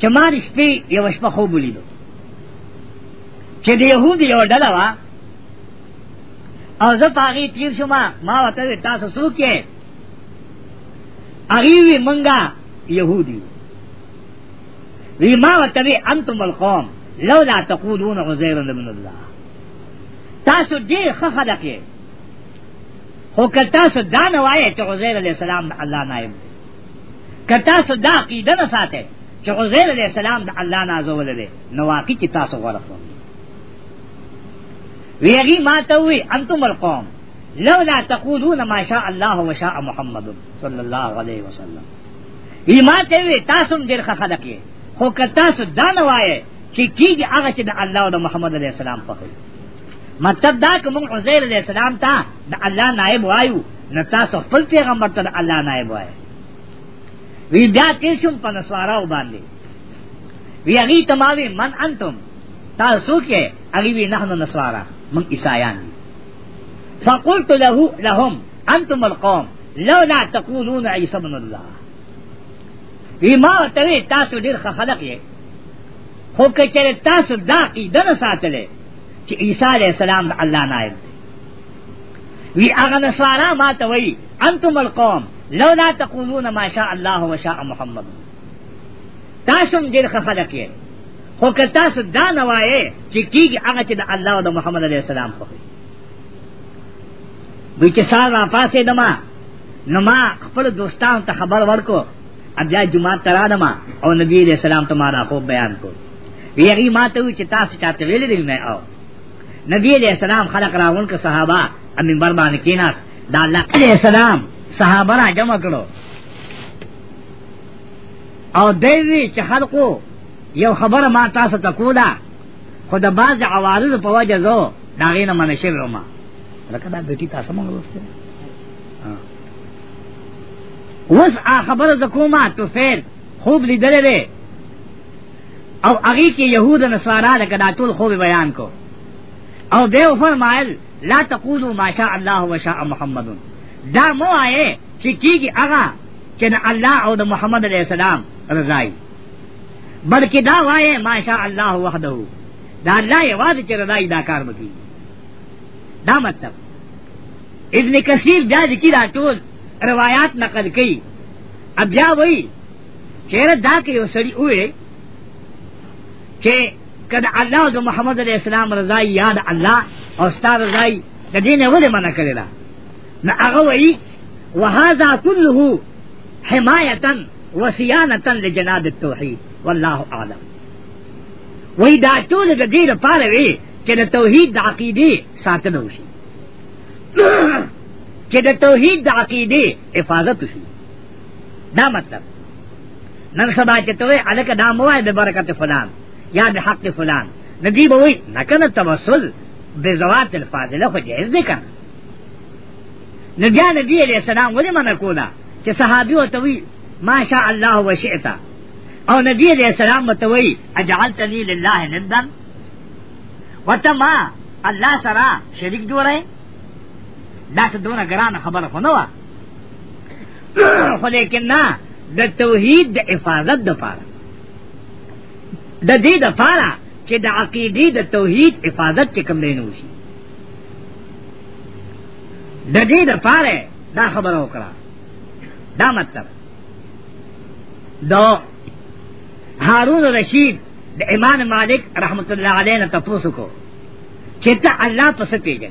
چې ما د شپې یوه شپه خوب ولیدو چې د یهودو یوه ډله وه او زه په هغې تېر شوم ما ورته وویل تاسو څوک یې هغې وي مونږه یهود یو وی ما ورته وویل انتم القوم لولا تقولون عزیر ابن الله تاسو ډېر ښه خلک یې خو که تاسو دا نه وایې چې عزیر علیه السلام الله نایب دی که تاسو دا عقیده نه ساتئ چې عزیر علیہ السلام د الله نازول دی نو واقعي کې تاسو غوړه شو ویغي ما ته وی انتم القوم لولا تقولون ما شاء الله وشاء محمد صلی الله علیه وسلم ای ما ته وی تاسو ډیر ښه خلک یې خو که تاسو دا نه وایې چې کیږي هغه چې د الله او د محمد علیه السلام په مطلب دا کوم عزیر علیہ السلام ته د الله نائب وایو نه تاسو خپل پیغمبر ته الله نائب وای وی بیا تیشم په نسواراو باندې وی هغه تماوی من انتم تاسو کې هغه وی نحنو نسوارا من عیسایان فقلت له لهم انتم القوم لولا تقولون عیسی ابن الله وی ما ته تاسو ډیر خلق یې خو کچره تاسو دا عقیده نه ساتلې چې عیسی علی السلام الله نائب وی هغه نصارا ما ته وی انتم القوم لولا تقولون ما شاء الله وشاء محمد تاسو دې خلک یې خو که تاسو دا نه وایې چې کیږي هغه چې د الله او د محمد علیه السلام خو دوی چې سار را پاسې دما نو ما خپل دوستانو ته خبر ورکو بیا جمعه ترا دما او نبی علیہ السلام تمہارا خوب بیان کو ویری ما ته چې تاسو چاته ویلې نه او نبی علیہ السلام خلق راغون که صحابہ امین بر باندې کیناس دا الله علیہ السلام صحابہ را جمع کړو او دوی چې خلقو یو خبره ما تاسو ته کوله خو د باز عوارض په وجه زو دا غینه من شي روما لکه دا بیٹی تاسو مونږ وسته وس آ خبره زکوما تو فیر خوب لیدلې او هغه کې يهود او نصارا لکه دا ټول خو بیان کو او به فرمایل لا تقولوا ما شاء الله وشاء محمد دا مو آئے چې کیږي هغه چې د الله او د محمد علیه السلام رضای بلکې دا وایې ما شاء الله وحده دا الله یوازې چې رضای دا کار وکړي دا مطلب ابن کثیر بیا ذکر ټول روایات نقل کړي اب بیا وایي چیرې دا کې یو سړی وې چې کله الله او محمد علی السلام رضا یاد الله او ستاره رضای د دین ولې منع کړی دا نه هغه وی وهذا كله حمایه وصيانه لجناب التوحید والله اعلم وی دا ټول د دې لپاره وی چې د توحید د عقیده ساتنه وشي چې د توحید د عقیده حفاظت وشي دا مطلب نن سبا چې ته وې الکه دا مو وای به برکت فلان یا به حق فلان ندی به وای نه کنه توسل به زوات الفاضله خو جائز دی کنه نو بیا نبی علیہ السلام ولې منع کولا چې صحابي او توي ماشاء الله وشئت او نبی علیہ السلام متوي اجعلتني لله ندا وتما الله سره شریک جوړه دا څه دونه ګران خبره خو نه خو لیکن نه د توحید د حفاظت د پاره د دې د پاره چې د عقیدې د توحید حفاظت چې کوم دی نو شي د دې د پاره دا خبره وکړه دا مطلب دا هارون رشید د امام مالک رحمت الله علیه نه تاسو کو چې ته الله پس پیژنې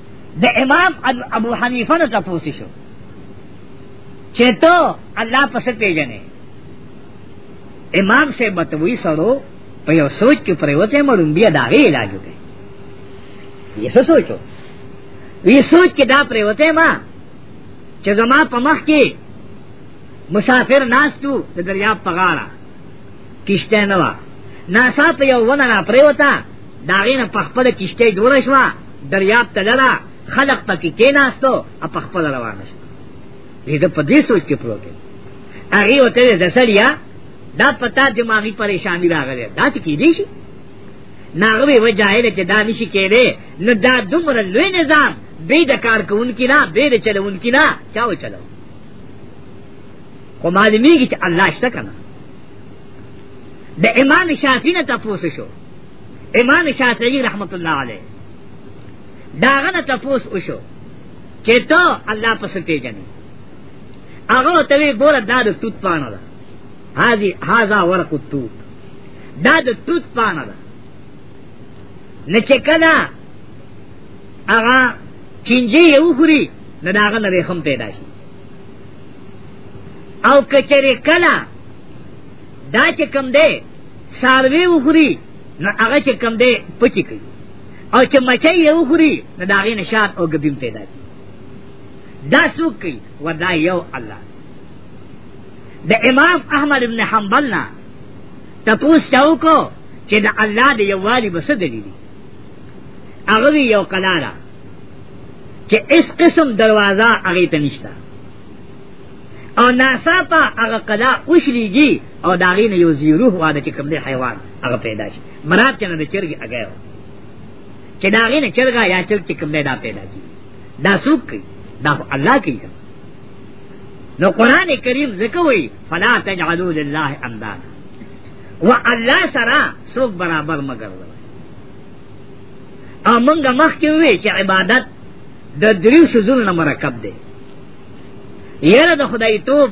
د امام ابو حنیفه نه تاسو شو چې ته الله پس پیژنې امام سے بتوی سرو په یو سوچ کې پریوته مړم بیا دا غي علاج وکړي یې څه سوچو وی سوچ کې دا پریوته ما چې زما په مخ کې مسافر ناستو د دریاب په غاړه کشته نه وا ناسا په یو ونه را پریوته دا غینه په خپل کشته جوړ شو دریاب ته لړا خلق پکې کېناستو او په خپل روان شو دې د پدې سوچ کې پروت دی هغه وته د سړیا دا پتا دماغي پریشانی راغله دا چې کې دي شي ناغوی و جاہل چې دا نشي کېده نو دا دومره لوی نظام بے د کار کوونکی نه بے د چلوونکی نه چاو چلو خو معلومیږي چې الله شته کنه د امام شافعی نه تاسو شو امام شافعی رحمت الله علیه داغه نه تفوس وشو چې ته الله پس پیژنې هغه ته وی ګوره دا د توت پانه ده هاذي هاذا ورق التوت دا د توت پانه ده نه چې کله هغه چینجی یو خوري نه داغه نه هم پیدا شي او کچره کله دا چې کم ده ساروی وخوري نو هغه چې کم دی پچی کوي او چې مچای یې وخوري نو دا غي نشاد او ګبیم پیدا کی دا څوک کوي ودا یو الله د امام احمد ابن حنبل نه تپوس چاو کو چې د الله د یووالي بس دلیل هغه یو قلاره چې اس قسم دروازه هغه ته نشته او ناصافه هغه قلا اوشلیږي او دا غي نه یو زی روح واده چې کوم دی حیوان هغه پیدا شي مراد چې نه د چرګ اگې چې دا غي نه چرګا یا چرګ چې کوم دی دا پیدا کی دا سوق کی دا الله کی نو قران کریم زکه وی فلا تجعلوا لله انداد و الله سره سوق برابر مگر وی امنګ مخ کې وی چې عبادت د دریو سوزونو مرکب دی یره د خدای توپ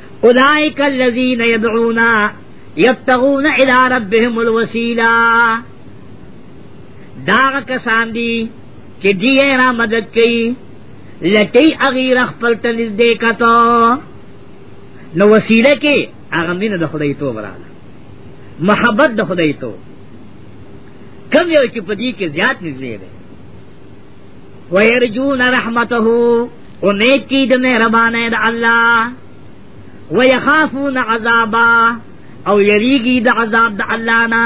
اولائک الذین یدعون یبتغون الی ربهم الوسیلہ دا کسان دي چې دی را مدد کوي لټي اغیر خپل ته نږدې کته نو وسیله کې هغه مين د خدای تو وراله محبت د خدای تو کم یو چې پدی کې زیات نږدې ده ويرجون رحمته امید کی د مهربانه د الله ويخافون عذابا او یریږي د عذاب د الله نه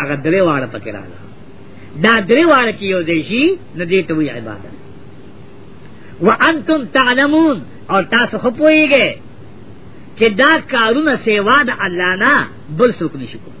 هغه درې واړه پکې راغله دا درې واړه چې یو ځای شي نه دې ته وی عبادت وانتم تعلمون او تاسو خو پوهیږئ چې دا کارونه سیوا د الله نه بل څوک نشي کولی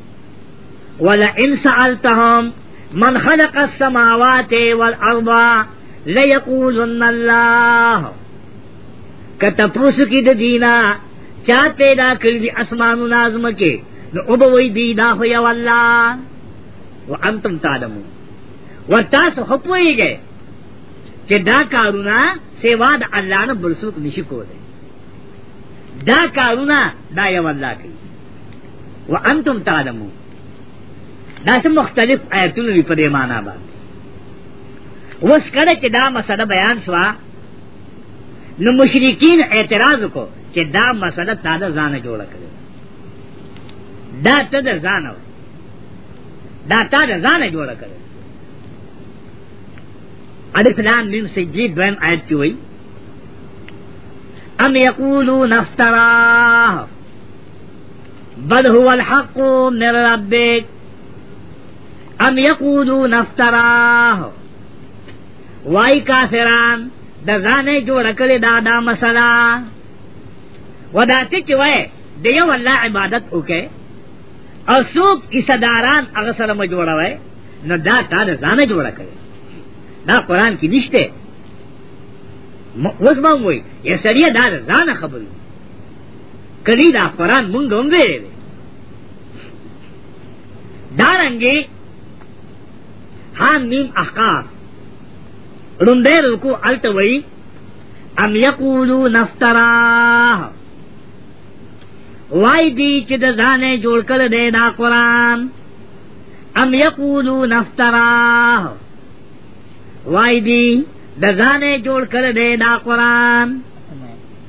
ولا ان سالتهم من خلق السماوات والارض ليقولن الله کته پوس کی د دینا چا پیدا کړی دی اسمانو نازم کې نو او بوئی دی دا خو یو الله وانتم تعلمون ورتاسو خو پوهیږئ چې دا کارونه سیوا د الله نه بل څوک نشي کولی دا کارونه دا یو الله کوي وانتم تعلمون دا سم مختلف آیتونه وی په دې معنا باندې وس کړه چې دا مسله بیان شو نو مشرکین اعتراض کو چې دا مسله تا دا ځان جوړ کړی دا ته دا ځان دا تا دا ځان جوړ کړی الف لام میم سجدی دویم آیت کی وئی ام یقولون افتراه بل هو الحق من ربک ام یقولون افتراه وای کافران د ځانې جوړ کړی دا دا مسله ودا ته چې وای د یو الله عبادت وکې او څوک ایصداران هغه سره مې جوړوي نو دا تا د ځانې جوړ کړی دا قران کې نشته وځم وای یا سړی دا ځانه خبرې کلی دا قرآن مونږ هم ویلې دا رنګي حام میم احقاف لومبه رکو الته وی ام یقولو نفترا وای دی چې د ځانه جوړ کړ دې دا قران ام یقولو نفترا وای دی د ځانه جوړ کړ دې دا قران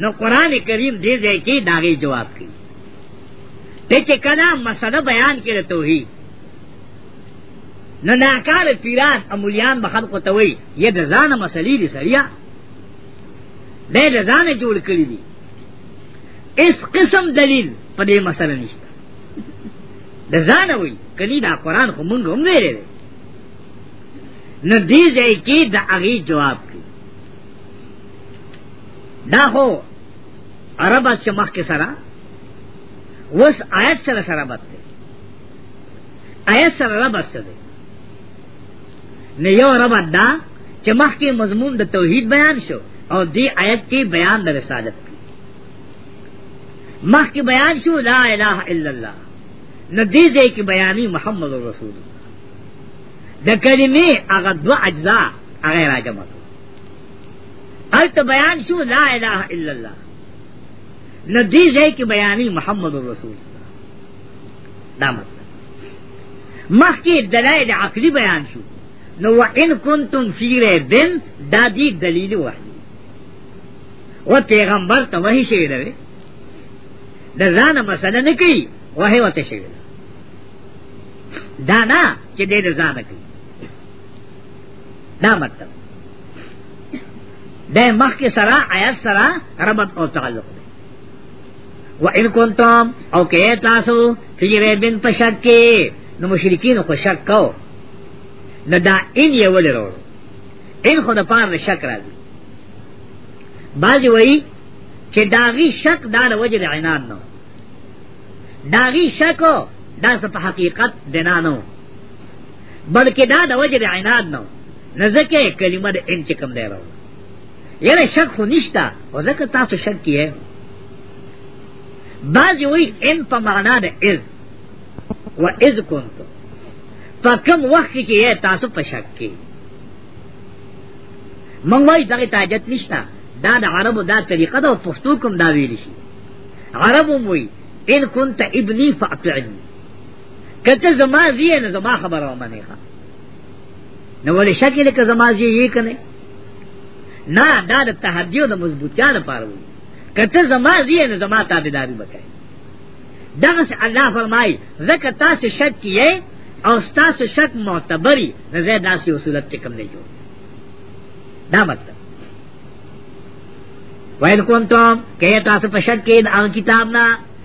نو قران کریم دې ځای کې داغي جواب کوي ته چې کله مسله بیان کړي توحید نو ناکار پیران امولیان به خلق ته وي یې د ځانه مسلې دي سریا دې د ځانه جوړ کړی دي اس قسم دلیل په دې مسله نشته د ځانه وي کلی دا قران خو مونږ هم نه لري نو دې ځای کې د هغه جواب دا خو عرب از چې مخکې سره وس آیت سره سره بد دی آیت سره رب سره دی نه یو رب دا چې مخکې مضمون د توحید بیان شو او دی آیت کې بیان د رسالت کی مخکې بیان شو لا اله الا الله نه دی دې کې بیانې محمد رسول الله د کلمې هغه دو اجزا هغه راجمه الت بیان شو لا الہ الا اللہ نو دی ځای کې بیانې محمد رسول دا مطلب مخکې دلایل عقلی بیان شو نو وان کنتم فی ریب دا دی دلیل وحی و پیغمبر ته وحی شوی دی د ځانه مسله نه کوي وحی وته شوی دا نه چې دې ځانه کوي دا مطلب د مخ کې سره آیات سره ربط او تعلق دی و ان کنتم او کې تاسو فی ریبن پشک کې نو مشرکین خو شک کو نه دا ان یې ولې ورو ان خو د پاره شک راځي باج وای چې داغي شک دا د وجه د عینان نو داغي شک دا په حقیقت دنا نو بلکې دا د وجه د عناد نه نزدکه کلمه د ان چې کم دی راو یره شک خو نشتا او ځکه تاسو شک کیه بعض وی ان په معنا د از و از كنت فکم وخت کې یې تاسو په شک کې مونږ وایي دغه تاجت نشتا دا د عربو دا طریقه ده او پښتو کوم دا ویل شي عربو موي ان كنت ابني فاطعني کته زما زی نه زما خبره ومنه ښا نو ولې شکه لکه زما زی یې کنه نه دا د تحدیو د مضبوطیا لپاره وو کته زما زی نه زما تابعداري وکړي دغه الله فرمای زکه تاسو شک کیه او تاسو شک معتبري نه زه داسې اصولت ټکم نه جوړ دا مطلب ویل کوم ته کې تاسو په شک کې د کتاب نه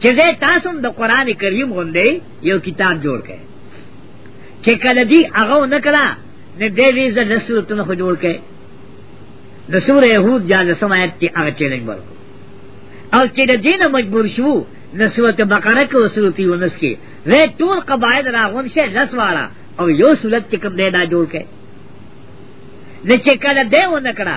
چې زه تاسو د قران کریم غوندې یو کتاب جوړ کړئ چې کله دی هغه نه کړه نه دې دې ز نسورتونه خو جوړ کړئ د سورې یهود یا د سمایت کې هغه چیلنج ورکو او چې د دین مجبور شو د سورته بقره کې او سورته یونس کې زه ټول قواعد راغون شه لس والا او یو سورته کوم دې دا جوړ کړئ نه چې کله دې و نه کړه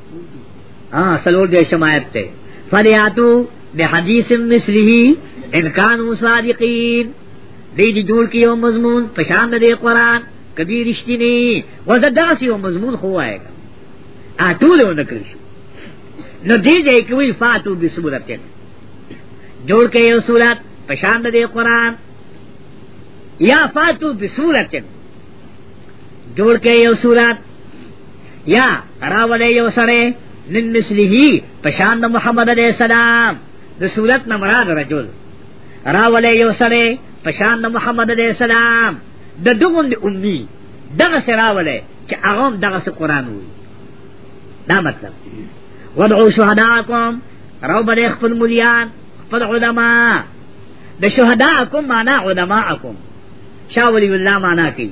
ها سلور دې شمایت ته فریاتو به حدیث مثله ان کانوا صادقین دې دې جوړ کیو مضمون پشان دې قران کبی رښتینی وزه داسې یو مضمون خو وایي ا ټول ونکړي نو دې دې کوي فاتو بسورته جوړ کې یو صورت پشان دې قران یا فاتو بسورته جوړ کې یو صورت یا راولې یو سره من مثله پشان د محمد علیہ السلام د صورت نه مراد رجل راولې یو سره پشان د محمد علیہ السلام د دغون د امي دغه سره راولې چې هغه دغه قرآن وي دا مطلب ودعو شهداکم رو بر خپل مليان خپل علماء د شهداکم معنا علماءکم شاولی الله معنا کوي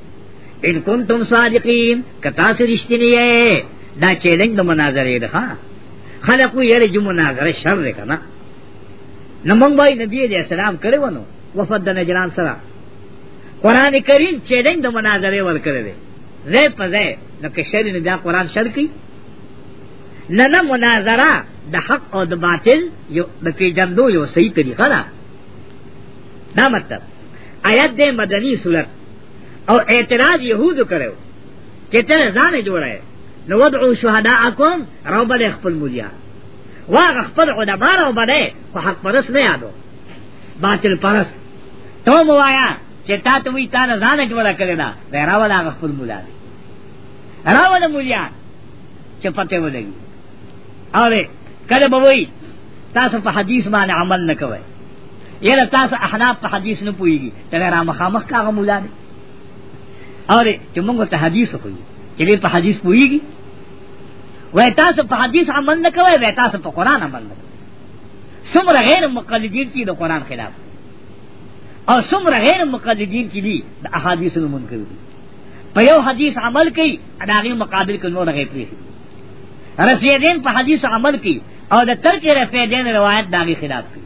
ان کنتم صادقین کتا سے رشتنی ہے دا چیلنج دا مناظرے دخوا خلقو یلی جو مناظرے شر دے کنا نمونگ بائی نبی علیہ السلام کرے ونو وفد دا نجران سرا قرآن کریم چیلنج دا مناظرے ور کرے دے زی پا زی لکہ شر نبیا قرآن شر کی ننا مناظرہ دا حق او دا باطل یو دا پیجندو یو صحیح طریقہ دا دا مطلب آیت دے مدنی صورت او اعتراض يهود کړو چې ته ځان جوړه نو ودعو شهداءکم رب له خپل مولیا واغ خپل علماء او بده خو حق پرس نه یادو باطل پرس تو موایا چې تا ته وی تا نه ځان جوړه کړی دا راول هغه خپل مولا دی راول مولیا چې پته ولګي اوه کله به وی تاسو په حدیث باندې عمل نه کوئ یره تاسو احناف په حدیث نه پويږي ته را مخامخ کاغه مولا دی اره چې موږ ته حدیث خو چې په حدیث پوېږي وای تاسو په حدیث عمل نه کوئ وای تاسو په قران عمل نه سمره غیر مقلدین کی د قران خلاف او سمره غیر مقلدین کی دي د احادیث نو منکر دي په یو حدیث عمل کوي اداغي مقابل کې نور غیر پریږي رسیدین په حدیث عمل کوي او د ترک رفیدین روایت داغي خلاف کوي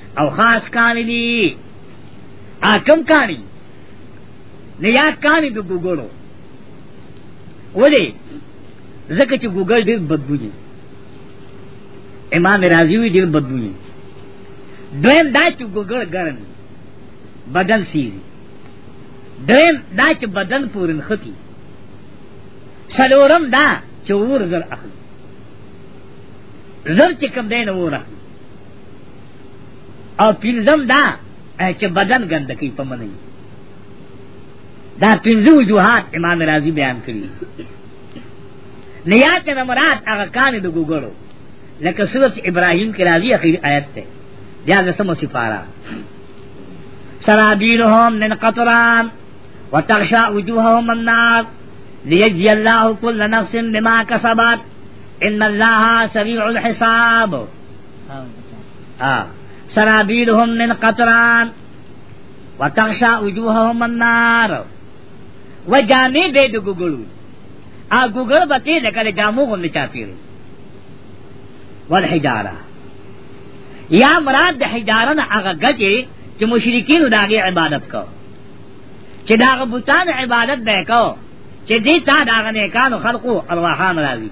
او خاص کانی دی آکم کانی نیاد کانی دو گوگلو ولی زکر چی گوگل دیر بدبونی امام رازی وی دیر بدبونی دویم دا چی گوگل گرن بدن سیزی دویم دا چی بدن پورن خطی سلورم دا چی ور زر اخلو زر چی کم دین ور اخلو او پنځم دا چې بدن ګندکی په منی دا پنځه وجوهات امام رازی بیان کړی نیا چې مراد هغه کان د ګوګړو لکه سورت ابراهیم کې راځي اخیر آیت ته بیا د سمو سفارا سرابیلهم من قطران وتغشا وجوههم النار ليجزي الله كل نفس بما كسبت ان الله سريع الحساب ها سرابیلهم من قطران وتغشا وجوههم النار و جامې به د ګوګل ا ګوګل به ته لکه جامو غو نه چاپیری ول حجاره یا مراد د حجاره نه هغه غږی چې مشرکین داغه عبادت کو چې داغه بوتان عبادت به کو چې دې تا داغه نه کانو خلقو ارواحان راځي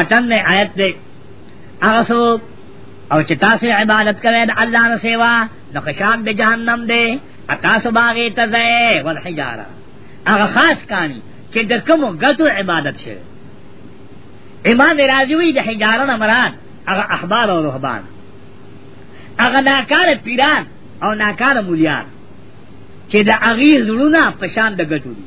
اتم نه آیت دی هغه سو او چې تاسو عبادت کوئ د الله نه سیوا نو خشاب به جهنم دی تاسو باغې ته ځئ والحجاره هغه خاص کانی چې د کوم غټو عبادت شي امام راضی وی د حجاره نه مراد هغه احبار او رهبان هغه ناکار پیران او ناکار مولیان چې د هغه زړونه پشان د غټو دي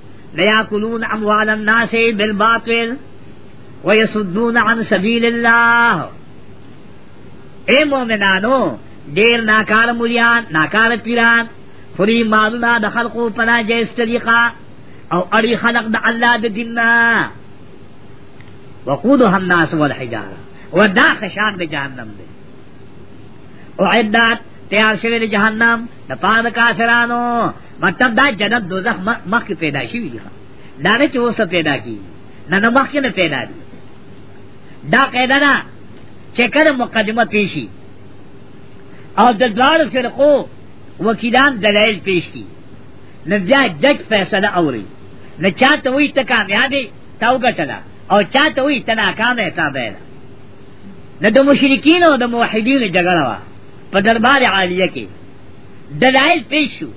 لیاکلون اموال الناس بالباطل ويصدون عن سبيل الله اے مومنانو ډیر ناکار مليان ناکار پیران خوري مالونه د خلقو په ناجیز طریقه او اړي خلق د الله د دین نه وقودها الناس والحجاره ودا خشان به جهنم دی او عدت تیار شوی دی جهنم د پاره کافرانو مطلب دا جنت دوزخ مخ کې پیدا شوی دی دا نه چې اوسه پیدا کی نه نه مخ کې نه پیدا دی دا قاعده ده چې کله مقدمه پیشي او د دوار فرقو وکیلان دلائل پیش کی نه بیا جج فیصله اوري نه چاته وي ته کامیابی تا وګټله او چاته وي ته ناکامه تا بیره نه د مشرکین او د موحدین جګړه وا په دربار عالیه کې دلایل پیش شو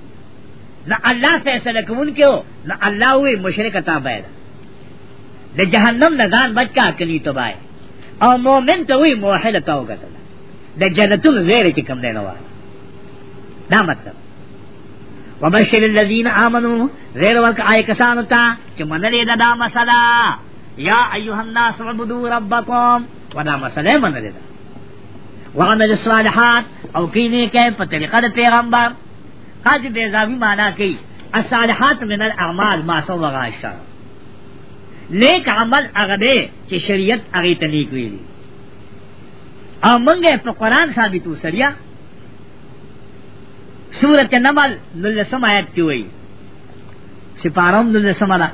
نہ اللہ فیصلہ کون کے ہو نہ اللہ ہوئے مشرق عطا بیدا نہ جہنم نہ زان بچ کا کنی تو بائے او مومن تو ہوئی موحد عطا ہوگا تلا نہ جنتم زیر چکم دینا ہوا دا مطلب وبشر الذین آمنوا زیر ورک آئے کسانتا چمن لیدہ دا مسئلہ یا ایها الناس عبدوا ربکم ودا مسله منل ده وعمل الصالحات او کینه کې په طریقه د پیغمبر حج بیزاوی معنا کوي الصالحات من الاعمال ما سو وغاشا نیک عمل هغه دی چې شریعت هغه ته نیک ویلي او موږ په قران ثابتو سریا سورۃ النمل نلسم آیت کې وایي سپارم نلسم آیت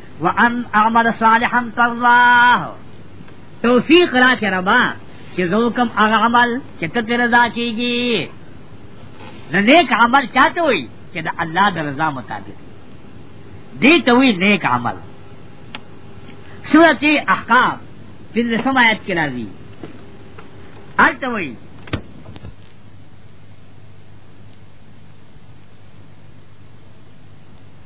وان اعمل صالحا ترضاه توفیق را کې ربا چې زو کم هغه عمل چې ته تیر رضا کیږي نه نیک عمل چاته وي چې د الله د رضا مطابق دی ته وی نیک عمل سورت احقاب پھر رسم آیت کے راضی ارت وی